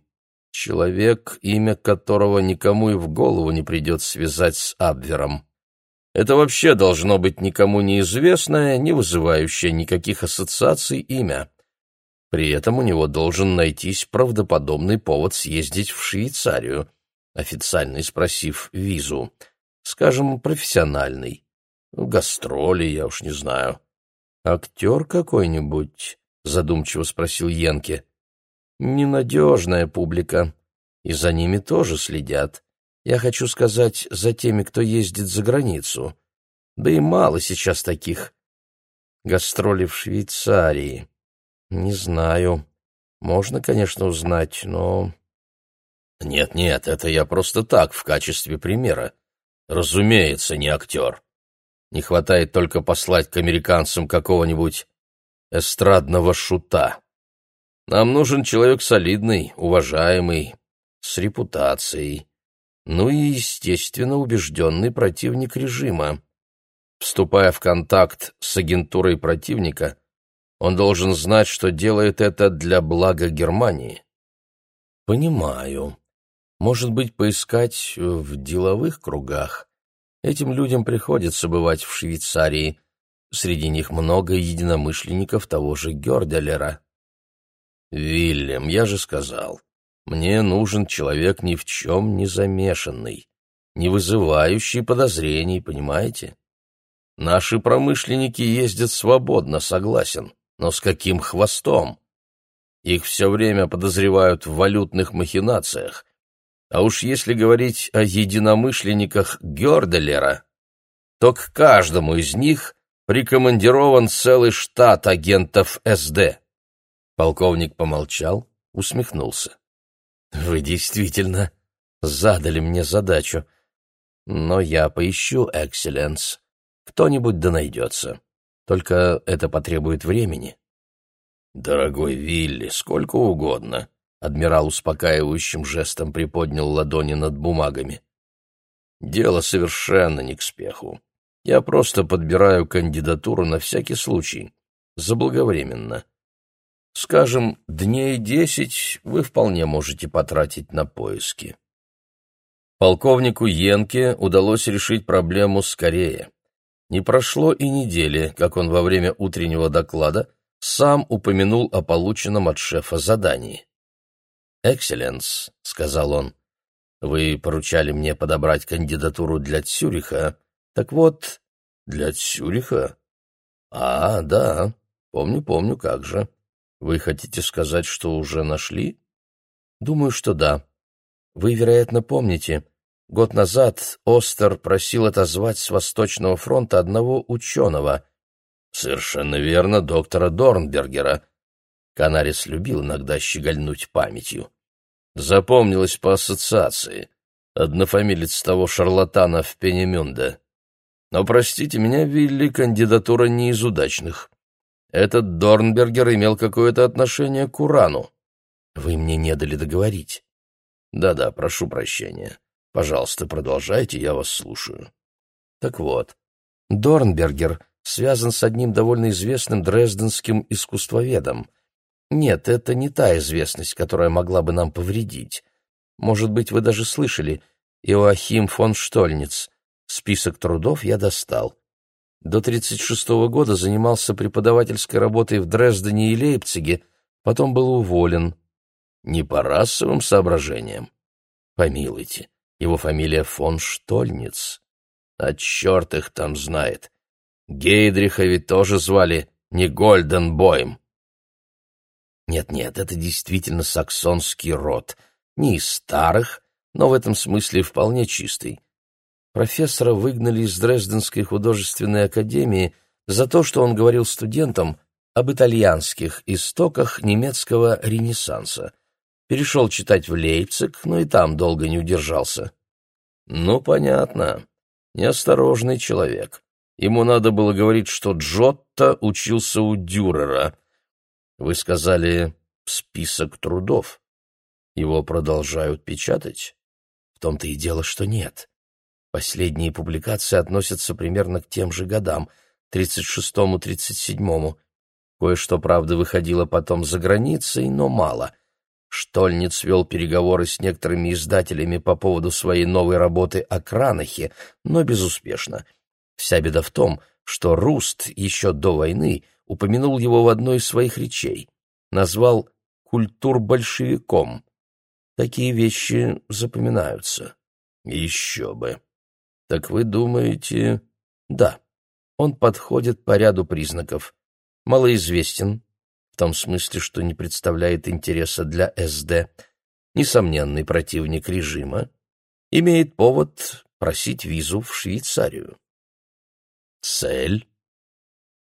Человек, имя которого никому и в голову не придет связать с Абвером. Это вообще должно быть никому неизвестное, не вызывающее никаких ассоциаций имя. При этом у него должен найтись правдоподобный повод съездить в Швейцарию, официально спросив визу. Скажем, профессиональный. Гастроли, я уж не знаю. Актер какой-нибудь? Задумчиво спросил Янке. Ненадежная публика. И за ними тоже следят. Я хочу сказать, за теми, кто ездит за границу. Да и мало сейчас таких. Гастроли в Швейцарии. Не знаю. Можно, конечно, узнать, но... Нет-нет, это я просто так, в качестве примера. Разумеется, не актер. Не хватает только послать к американцам какого-нибудь эстрадного шута. Нам нужен человек солидный, уважаемый, с репутацией ну и, естественно, убежденный противник режима. Вступая в контакт с агентурой противника, он должен знать, что делает это для блага Германии. Понимаю. Может быть, поискать в деловых кругах. Этим людям приходится бывать в Швейцарии. Среди них много единомышленников того же Гёрделера. Вильям, я же сказал, мне нужен человек ни в чем не замешанный, не вызывающий подозрений, понимаете? Наши промышленники ездят свободно, согласен, но с каким хвостом? Их все время подозревают в валютных махинациях. А уж если говорить о единомышленниках Гёрделера, то к каждому из них прикомандирован целый штат агентов СД. Полковник помолчал, усмехнулся. Вы действительно задали мне задачу. Но я поищу, Экселленс. Кто-нибудь да найдется. Только это потребует времени. Дорогой Вилли, сколько угодно. Адмирал успокаивающим жестом приподнял ладони над бумагами. Дело совершенно не к спеху. Я просто подбираю кандидатуру на всякий случай. Заблаговременно. Скажем, дней десять вы вполне можете потратить на поиски. Полковнику Йенке удалось решить проблему скорее. Не прошло и недели, как он во время утреннего доклада сам упомянул о полученном от шефа задании. «Экселленс», — сказал он, — «вы поручали мне подобрать кандидатуру для Цюриха. Так вот, для Цюриха? А, да, помню, помню, как же. Вы хотите сказать, что уже нашли? Думаю, что да. Вы, вероятно, помните, год назад Остер просил отозвать с Восточного фронта одного ученого. Совершенно верно, доктора Дорнбергера. Канарис любил иногда щегольнуть памятью. Запомнилось по ассоциации. Однофамилец того шарлатана в Пенемюнде. Но, простите меня, Вилли, кандидатура не из удачных. Этот Дорнбергер имел какое-то отношение к Урану. Вы мне не дали договорить. Да-да, прошу прощения. Пожалуйста, продолжайте, я вас слушаю. Так вот, Дорнбергер связан с одним довольно известным дрезденским искусствоведом. Нет, это не та известность, которая могла бы нам повредить. Может быть, вы даже слышали Иоахим фон Штольниц. Список трудов я достал. До 1936 года занимался преподавательской работой в Дрездене и Лейпциге, потом был уволен. Не по расовым соображениям. Помилуйте, его фамилия фон Штольниц. А черт их там знает. Гейдриха ведь тоже звали не Гольденбойм. Нет-нет, это действительно саксонский род. Не из старых, но в этом смысле вполне чистый. Профессора выгнали из Дрезденской художественной академии за то, что он говорил студентам об итальянских истоках немецкого ренессанса. Перешел читать в Лейпциг, но и там долго не удержался. Ну, понятно. Неосторожный человек. Ему надо было говорить, что Джотто учился у Дюрера. Вы сказали «список трудов». Его продолжают печатать? В том-то и дело, что нет. Последние публикации относятся примерно к тем же годам, 36-37. Кое-что, правда, выходило потом за границей, но мало — Штольниц вел переговоры с некоторыми издателями по поводу своей новой работы о Кранахе, но безуспешно. Вся беда в том, что Руст еще до войны упомянул его в одной из своих речей. Назвал «культур-большевиком». Такие вещи запоминаются. Еще бы. Так вы думаете... Да, он подходит по ряду признаков. Малоизвестен, в том смысле, что не представляет интереса для СД, несомненный противник режима, имеет повод просить визу в Швейцарию. Цель?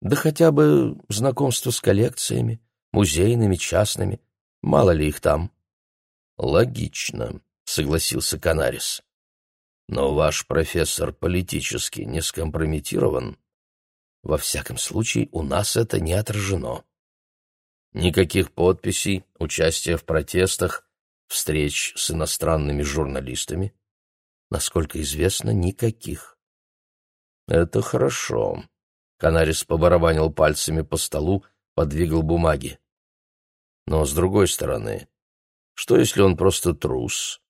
Да хотя бы знакомство с коллекциями, музейными, частными, мало ли их там. Логично, согласился Канарис. Но ваш профессор политически не скомпрометирован? Во всяком случае, у нас это не отражено. Никаких подписей, участия в протестах, встреч с иностранными журналистами. Насколько известно, никаких. Это хорошо. Канарис побарабанил пальцами по столу, подвигал бумаги. Но, с другой стороны, что если он просто трус?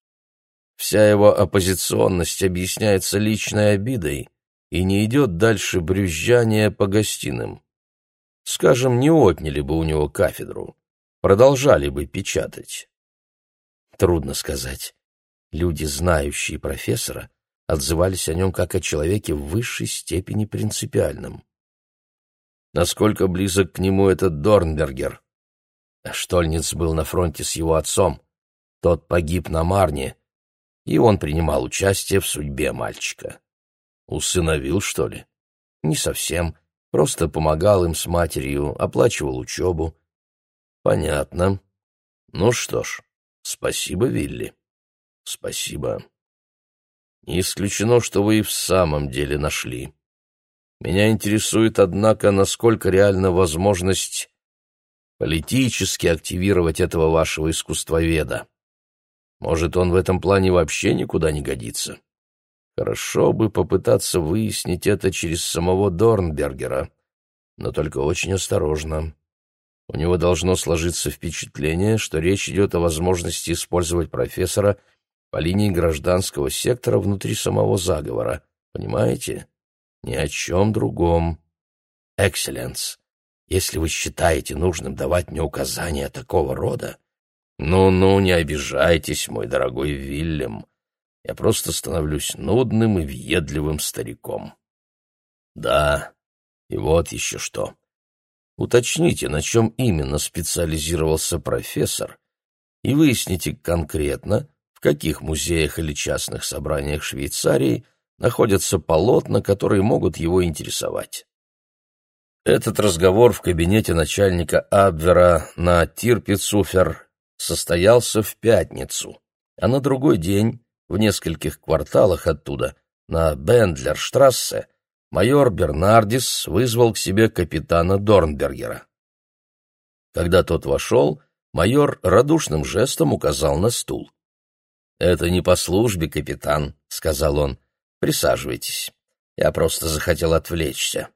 Вся его оппозиционность объясняется личной обидой и не идет дальше брюзжания по гостиным. Скажем, не отняли бы у него кафедру, продолжали бы печатать. Трудно сказать. Люди, знающие профессора, отзывались о нем как о человеке в высшей степени принципиальном. Насколько близок к нему этот Дорнбергер? Штольниц был на фронте с его отцом. Тот погиб на Марне, и он принимал участие в судьбе мальчика. Усыновил, что ли? Не совсем. Просто помогал им с матерью, оплачивал учебу. Понятно. Ну что ж, спасибо, Вилли. Спасибо. Не исключено, что вы и в самом деле нашли. Меня интересует, однако, насколько реальна возможность политически активировать этого вашего искусствоведа. Может, он в этом плане вообще никуда не годится? Хорошо бы попытаться выяснить это через самого Дорнбергера, но только очень осторожно. У него должно сложиться впечатление, что речь идет о возможности использовать профессора по линии гражданского сектора внутри самого заговора. Понимаете? Ни о чем другом. Экселленс, если вы считаете нужным давать мне указания такого рода... Ну-ну, не обижайтесь, мой дорогой Вильям. Я просто становлюсь нудным и въедливым стариком. Да, и вот еще что. Уточните, на чем именно специализировался профессор, и выясните конкретно, в каких музеях или частных собраниях Швейцарии находятся полотна, которые могут его интересовать. Этот разговор в кабинете начальника Абвера на Тирпицуфер состоялся в пятницу, а на другой день в нескольких кварталах оттуда, на Бендлерштрассе, майор Бернардис вызвал к себе капитана Дорнбергера. Когда тот вошел, майор радушным жестом указал на стул. «Это не по службе, капитан», — сказал он. «Присаживайтесь. Я просто захотел отвлечься.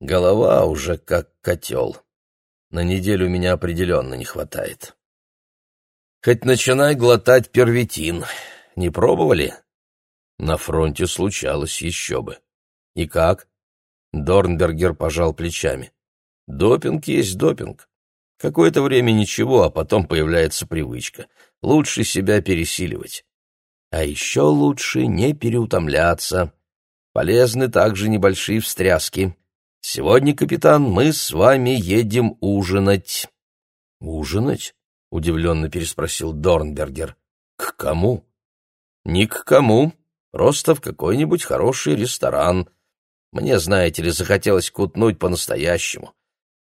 Голова уже как котел. На неделю меня определенно не хватает. Хоть начинай глотать первитин. Не пробовали? На фронте случалось еще бы. И как? Дорнбергер пожал плечами. Допинг есть допинг. Какое-то время ничего, а потом появляется привычка. Лучше себя пересиливать. А еще лучше не переутомляться. Полезны также небольшие встряски. Сегодня, капитан, мы с вами едем ужинать. Ужинать? Удивленно переспросил Дорнбергер. К кому? Ни к кому, просто в какой-нибудь хороший ресторан. Мне, знаете ли, захотелось кутнуть по-настоящему.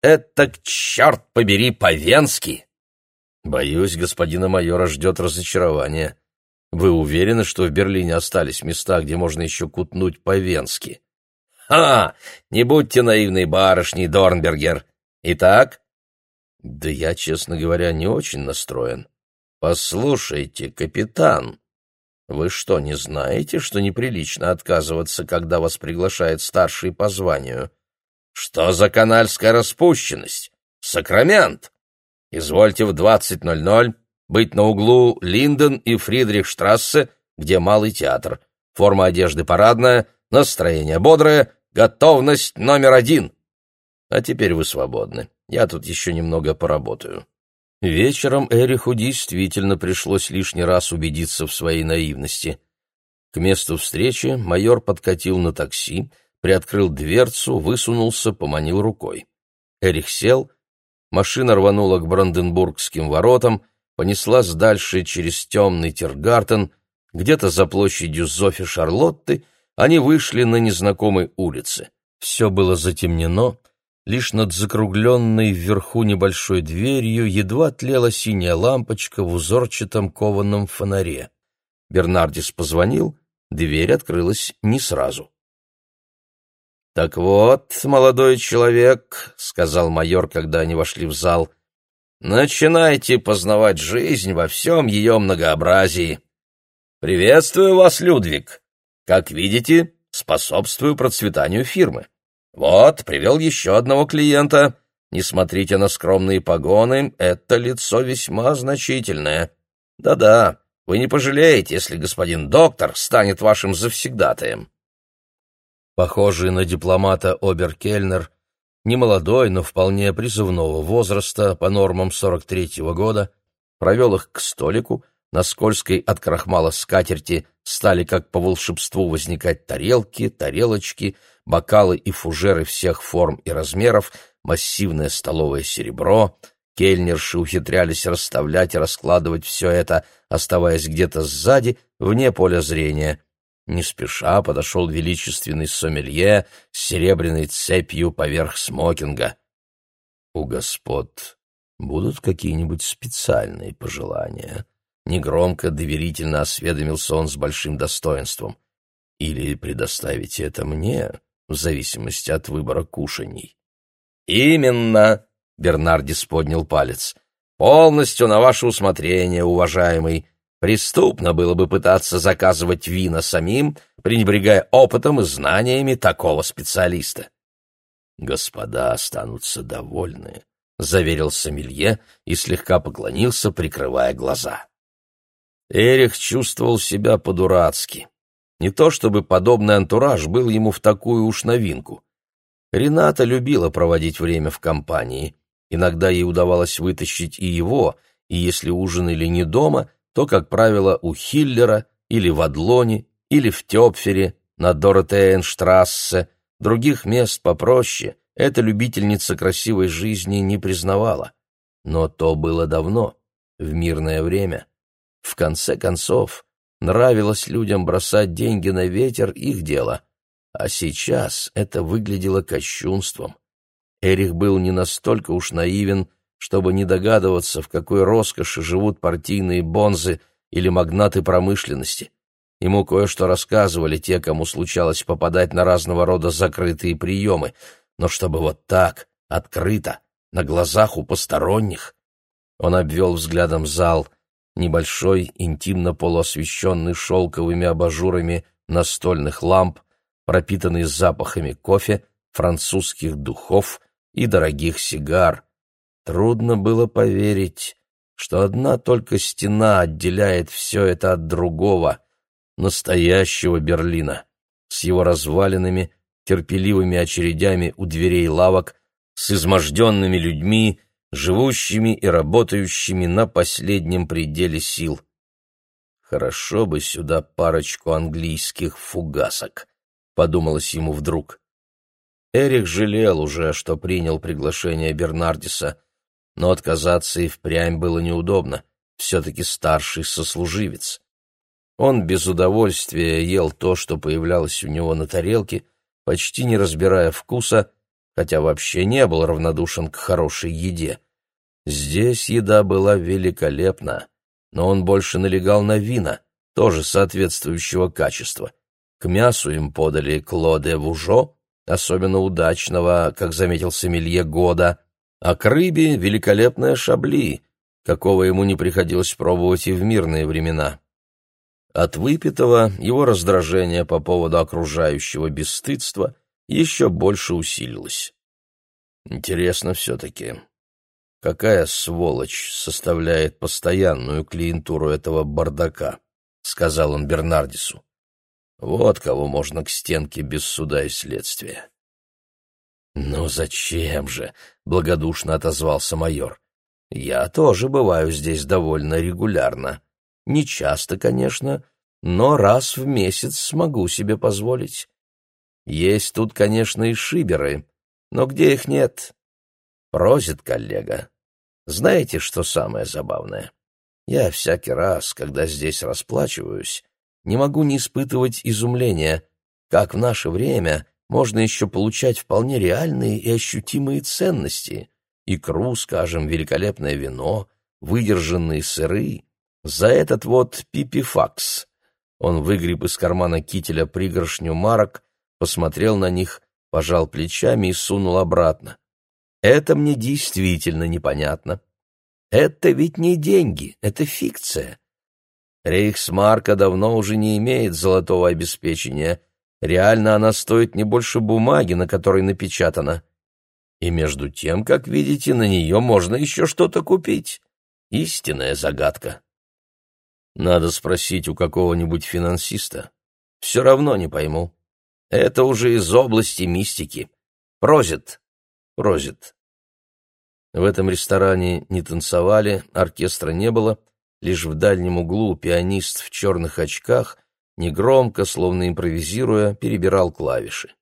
Это, черт побери, по-венски! Боюсь, господина майора ждет разочарование. Вы уверены, что в Берлине остались места, где можно еще кутнуть по-венски? Ха! Не будьте наивной барышней, Дорнбергер. Итак? Да я, честно говоря, не очень настроен. Послушайте, капитан, вы что, не знаете, что неприлично отказываться, когда вас приглашает старший по званию? Что за канальская распущенность? Сакрамент! Извольте в двадцать ноль ноль быть на углу Линден и Фридрихштрассе, где малый театр. Форма одежды парадная, настроение бодрое, готовность номер один. А теперь вы свободны. Я тут еще немного поработаю. Вечером Эриху действительно пришлось лишний раз убедиться в своей наивности. К месту встречи майор подкатил на такси, приоткрыл дверцу, высунулся, поманил рукой. Эрих сел, машина рванула к Бранденбургским воротам, понеслась дальше через темный Тиргартен, где-то за площадью Зофи Шарлотты они вышли на незнакомой улице. Все было затемнено, Лишь над закругленной вверху небольшой дверью едва тлела синяя лампочка в узорчатом кованом фонаре. Бернардис позвонил, дверь открылась не сразу. «Так вот, молодой человек», — сказал майор, когда они вошли в зал, — «начинайте познавать жизнь во всем ее многообразии. Приветствую вас, Людвиг. Как видите, способствую процветанию фирмы. Вот, привел еще одного клиента. Не смотрите на скромные погоны, это лицо весьма значительное. Да-да, вы не пожалеете, если господин доктор станет вашим завсегдатаем. Похожий на дипломата Оберкельнер, немолодой, но вполне призывного возраста, по нормам 43-го года, провел их к столику, на скользкой от крахмала скатерти стали как по волшебству возникать тарелки, тарелочки — бокалы и фужеры всех форм и размеров, массивное столовое серебро. Кельнерши ухитрялись расставлять и раскладывать все это, оставаясь где-то сзади, вне поля зрения. Не спеша подошел величественный сомелье с серебряной цепью поверх смокинга. «У господ будут какие-нибудь специальные пожелания?» Негромко, доверительно осведомился он с большим достоинством. «Или предоставите это мне, в зависимости от выбора кушаний. «Именно!» — Бернардис поднял палец. «Полностью на ваше усмотрение, уважаемый. Преступно было бы пытаться заказывать вина самим, пренебрегая опытом и знаниями такого специалиста». «Господа останутся довольны», — заверил сомелье и слегка поклонился, прикрывая глаза. Эрих чувствовал себя по-дурацки. Не то чтобы подобный антураж был ему в такую уж новинку. Рената любила проводить время в компании. Иногда ей удавалось вытащить и его, и если ужинали не дома, то, как правило, у Хиллера или в Адлоне, или в Тёпфере, на Доротеенштрассе, других мест попроще, эта любительница красивой жизни не признавала. Но то было давно, в мирное время. В конце концов, Нравилось людям бросать деньги на ветер, их дело. А сейчас это выглядело кощунством. Эрих был не настолько уж наивен, чтобы не догадываться, в какой роскоши живут партийные бонзы или магнаты промышленности. Ему кое-что рассказывали те, кому случалось попадать на разного рода закрытые приемы, но чтобы вот так, открыто, на глазах у посторонних. Он обвел взглядом зал, небольшой, интимно полуосвещенный шелковыми абажурами настольных ламп, пропитанный запахами кофе, французских духов и дорогих сигар. Трудно было поверить, что одна только стена отделяет все это от другого, настоящего Берлина, с его развалинами, терпеливыми очередями у дверей лавок, с изможденными людьми, живущими и работающими на последнем пределе сил. Хорошо бы сюда парочку английских фугасок, подумалось ему вдруг. Эрих жалел уже, что принял приглашение Бернардиса, но отказаться и впрямь было неудобно, все-таки старший сослуживец. Он без удовольствия ел то, что появлялось у него на тарелке, почти не разбирая вкуса, хотя вообще не был равнодушен к хорошей еде. Здесь еда была великолепна, но он больше налегал на вина, тоже соответствующего качества. К мясу им подали клоде вужо, особенно удачного, как заметил сомелье, года, а к рыбе — великолепное шабли, какого ему не приходилось пробовать и в мирные времена. От выпитого его раздражение по поводу окружающего бесстыдства еще больше усилилось. Интересно все-таки, какая сволочь составляет постоянную клиентуру этого бардака, — сказал он Бернардису. Вот кого можно к стенке без суда и следствия. «Ну зачем же?» — благодушно отозвался майор. «Я тоже бываю здесь довольно регулярно. Не часто, конечно, но раз в месяц смогу себе позволить. Есть тут, конечно, и шиберы, но где их нет? Просит коллега. Знаете, что самое забавное? Я всякий раз, когда здесь расплачиваюсь, не могу не испытывать изумления, как в наше время можно еще получать вполне реальные и ощутимые ценности. Икру, скажем, великолепное вино, выдержанные сыры. За этот вот пипифакс. Он выгреб из кармана кителя пригоршню марок, посмотрел на них, пожал плечами и сунул обратно. Это мне действительно непонятно. Это ведь не деньги, это фикция. Рейхсмарка давно уже не имеет золотого обеспечения. Реально она стоит не больше бумаги, на которой напечатана. И между тем, как видите, на нее можно еще что-то купить. Истинная загадка. Надо спросить у какого-нибудь финансиста. Все равно не пойму. Это уже из области мистики. Прозит. Прозит. В этом ресторане не танцевали, оркестра не было — Лишь в дальнем углу пианист в черных очках, негромко, словно импровизируя, перебирал клавиши.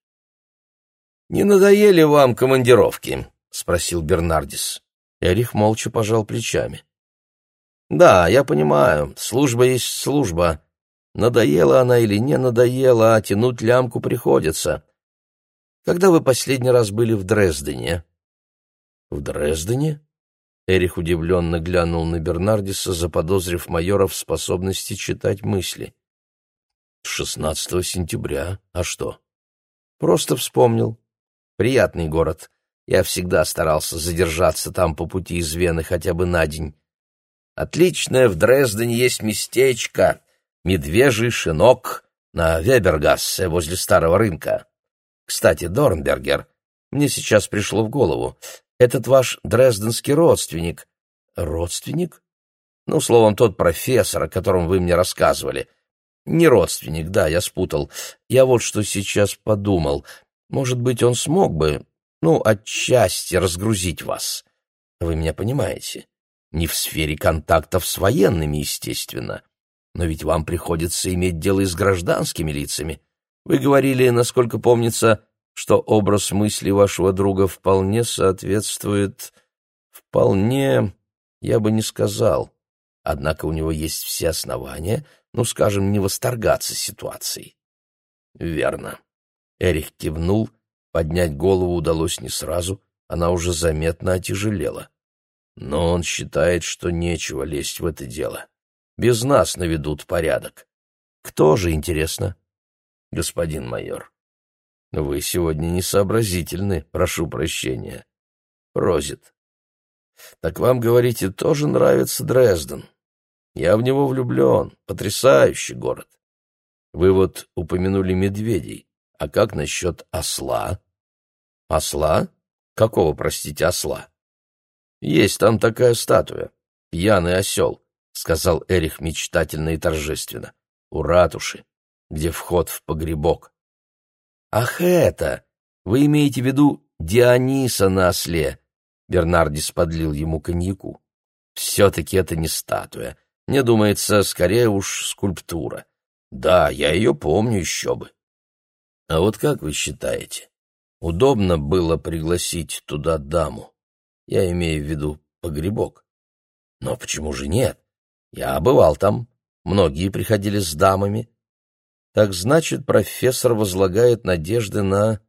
«Не надоели вам командировки?» — спросил Бернардис. Эрих молча пожал плечами. «Да, я понимаю, служба есть служба. Надоела она или не надоела, а тянуть лямку приходится. Когда вы последний раз были в Дрездене?» «В Дрездене?» Эрих удивленно глянул на Бернардиса, заподозрив майора в способности читать мысли. «16 сентября. А что?» «Просто вспомнил. Приятный город. Я всегда старался задержаться там по пути из Вены хотя бы на день. Отличное в Дрездене есть местечко. Медвежий шинок на Вебергассе возле старого рынка. Кстати, Дорнбергер, мне сейчас пришло в голову, этот ваш дрезденский родственник. Родственник? Ну, словом, тот профессор, о котором вы мне рассказывали. Не родственник, да, я спутал. Я вот что сейчас подумал. Может быть, он смог бы, ну, отчасти разгрузить вас. Вы меня понимаете? Не в сфере контактов с военными, естественно. Но ведь вам приходится иметь дело и с гражданскими лицами. Вы говорили, насколько помнится, что образ мысли вашего друга вполне соответствует... Вполне, я бы не сказал. Однако у него есть все основания, ну, скажем, не восторгаться ситуацией. Верно. Эрих кивнул, поднять голову удалось не сразу, она уже заметно отяжелела. Но он считает, что нечего лезть в это дело. Без нас наведут порядок. Кто же, интересно? Господин майор. Вы сегодня несообразительны, прошу прощения. Розит. Так вам, говорите, тоже нравится Дрезден? Я в него влюблен. Потрясающий город. Вы вот упомянули медведей. А как насчет осла? Осла? Какого, простите, осла? Есть там такая статуя. Пьяный осел, сказал Эрих мечтательно и торжественно. У ратуши, где вход в погребок. Ах это! Вы имеете в виду Диониса на осле? Бернардис подлил ему коньяку. Все-таки это не статуя. Мне думается, скорее уж скульптура. Да, я ее помню еще бы. А вот как вы считаете, удобно было пригласить туда даму? Я имею в виду погребок. Но почему же нет? Я бывал там, многие приходили с дамами. Так значит, профессор возлагает надежды на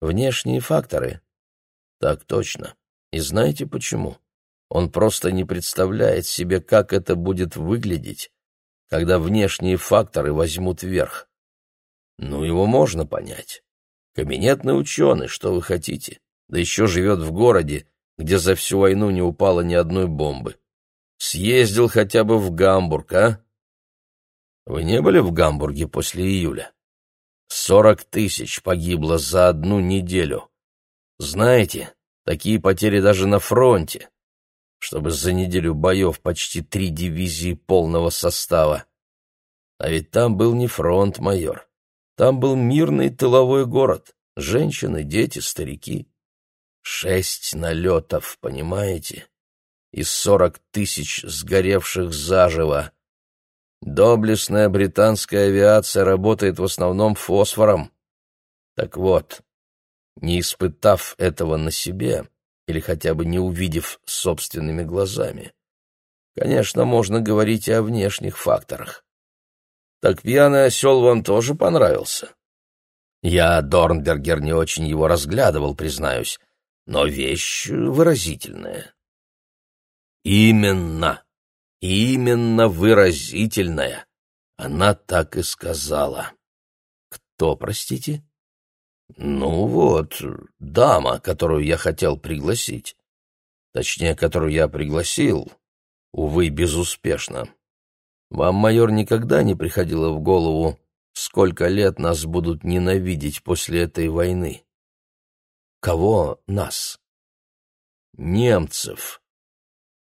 внешние факторы? Так точно. И знаете почему? Он просто не представляет себе, как это будет выглядеть, когда внешние факторы возьмут верх. Ну, его можно понять. Кабинетный ученый, что вы хотите, да еще живет в городе, где за всю войну не упало ни одной бомбы. Съездил хотя бы в Гамбург, а? Вы не были в Гамбурге после июля? Сорок тысяч погибло за одну неделю. Знаете, такие потери даже на фронте чтобы за неделю боев почти три дивизии полного состава. А ведь там был не фронт, майор. Там был мирный тыловой город. Женщины, дети, старики. Шесть налетов, понимаете? И сорок тысяч сгоревших заживо. Доблестная британская авиация работает в основном фосфором. Так вот, не испытав этого на себе, или хотя бы не увидев собственными глазами. Конечно, можно говорить и о внешних факторах. Так пьяный осел вам тоже понравился? Я, Дорнбергер, не очень его разглядывал, признаюсь, но вещь выразительная. Именно, именно выразительная. Она так и сказала. Кто, простите? «Ну вот, дама, которую я хотел пригласить. Точнее, которую я пригласил, увы, безуспешно. Вам, майор, никогда не приходило в голову, сколько лет нас будут ненавидеть после этой войны? Кого нас? Немцев.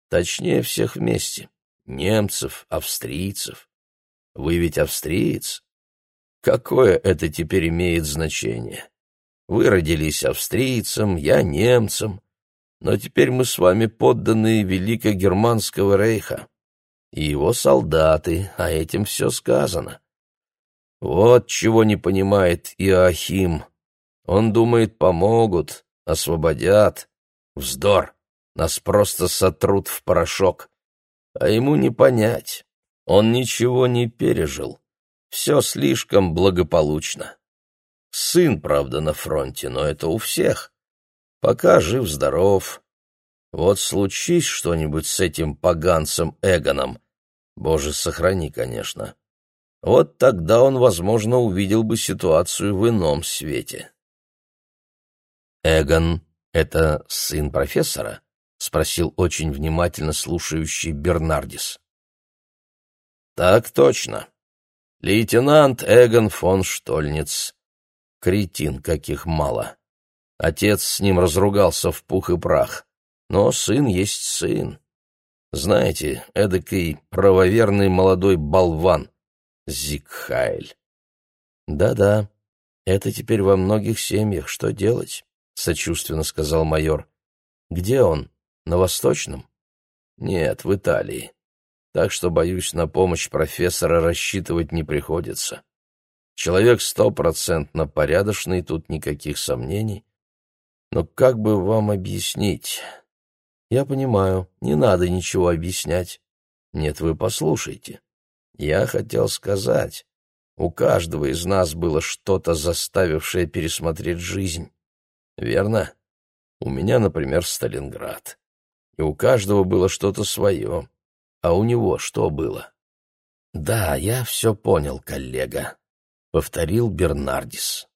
Точнее, всех вместе. Немцев, австрийцев. Вы ведь австриец? Какое это теперь имеет значение? Вы родились австрийцем, я немцем, но теперь мы с вами подданные Великогерманского рейха и его солдаты, а этим все сказано. Вот чего не понимает Иоахим. Он думает, помогут, освободят. Вздор, нас просто сотрут в порошок. А ему не понять, он ничего не пережил. Все слишком благополучно. Сын, правда, на фронте, но это у всех. Пока жив-здоров. Вот случись что-нибудь с этим поганцем Эгоном, боже, сохрани, конечно, вот тогда он, возможно, увидел бы ситуацию в ином свете. «Эгон — это сын профессора?» — спросил очень внимательно слушающий Бернардис. «Так точно. Лейтенант Эгон фон Штольниц. Кретин, каких мало. Отец с ним разругался в пух и прах. Но сын есть сын. Знаете, эдакий правоверный молодой болван. Зигхайль. Да-да, это теперь во многих семьях. Что делать? Сочувственно сказал майор. Где он? На Восточном? Нет, в Италии так что, боюсь, на помощь профессора рассчитывать не приходится. Человек стопроцентно порядочный, тут никаких сомнений. Но как бы вам объяснить? Я понимаю, не надо ничего объяснять. Нет, вы послушайте. Я хотел сказать, у каждого из нас было что-то, заставившее пересмотреть жизнь. Верно? У меня, например, Сталинград. И у каждого было что-то свое. А у него что было? Да, я все понял, коллега, повторил Бернардис.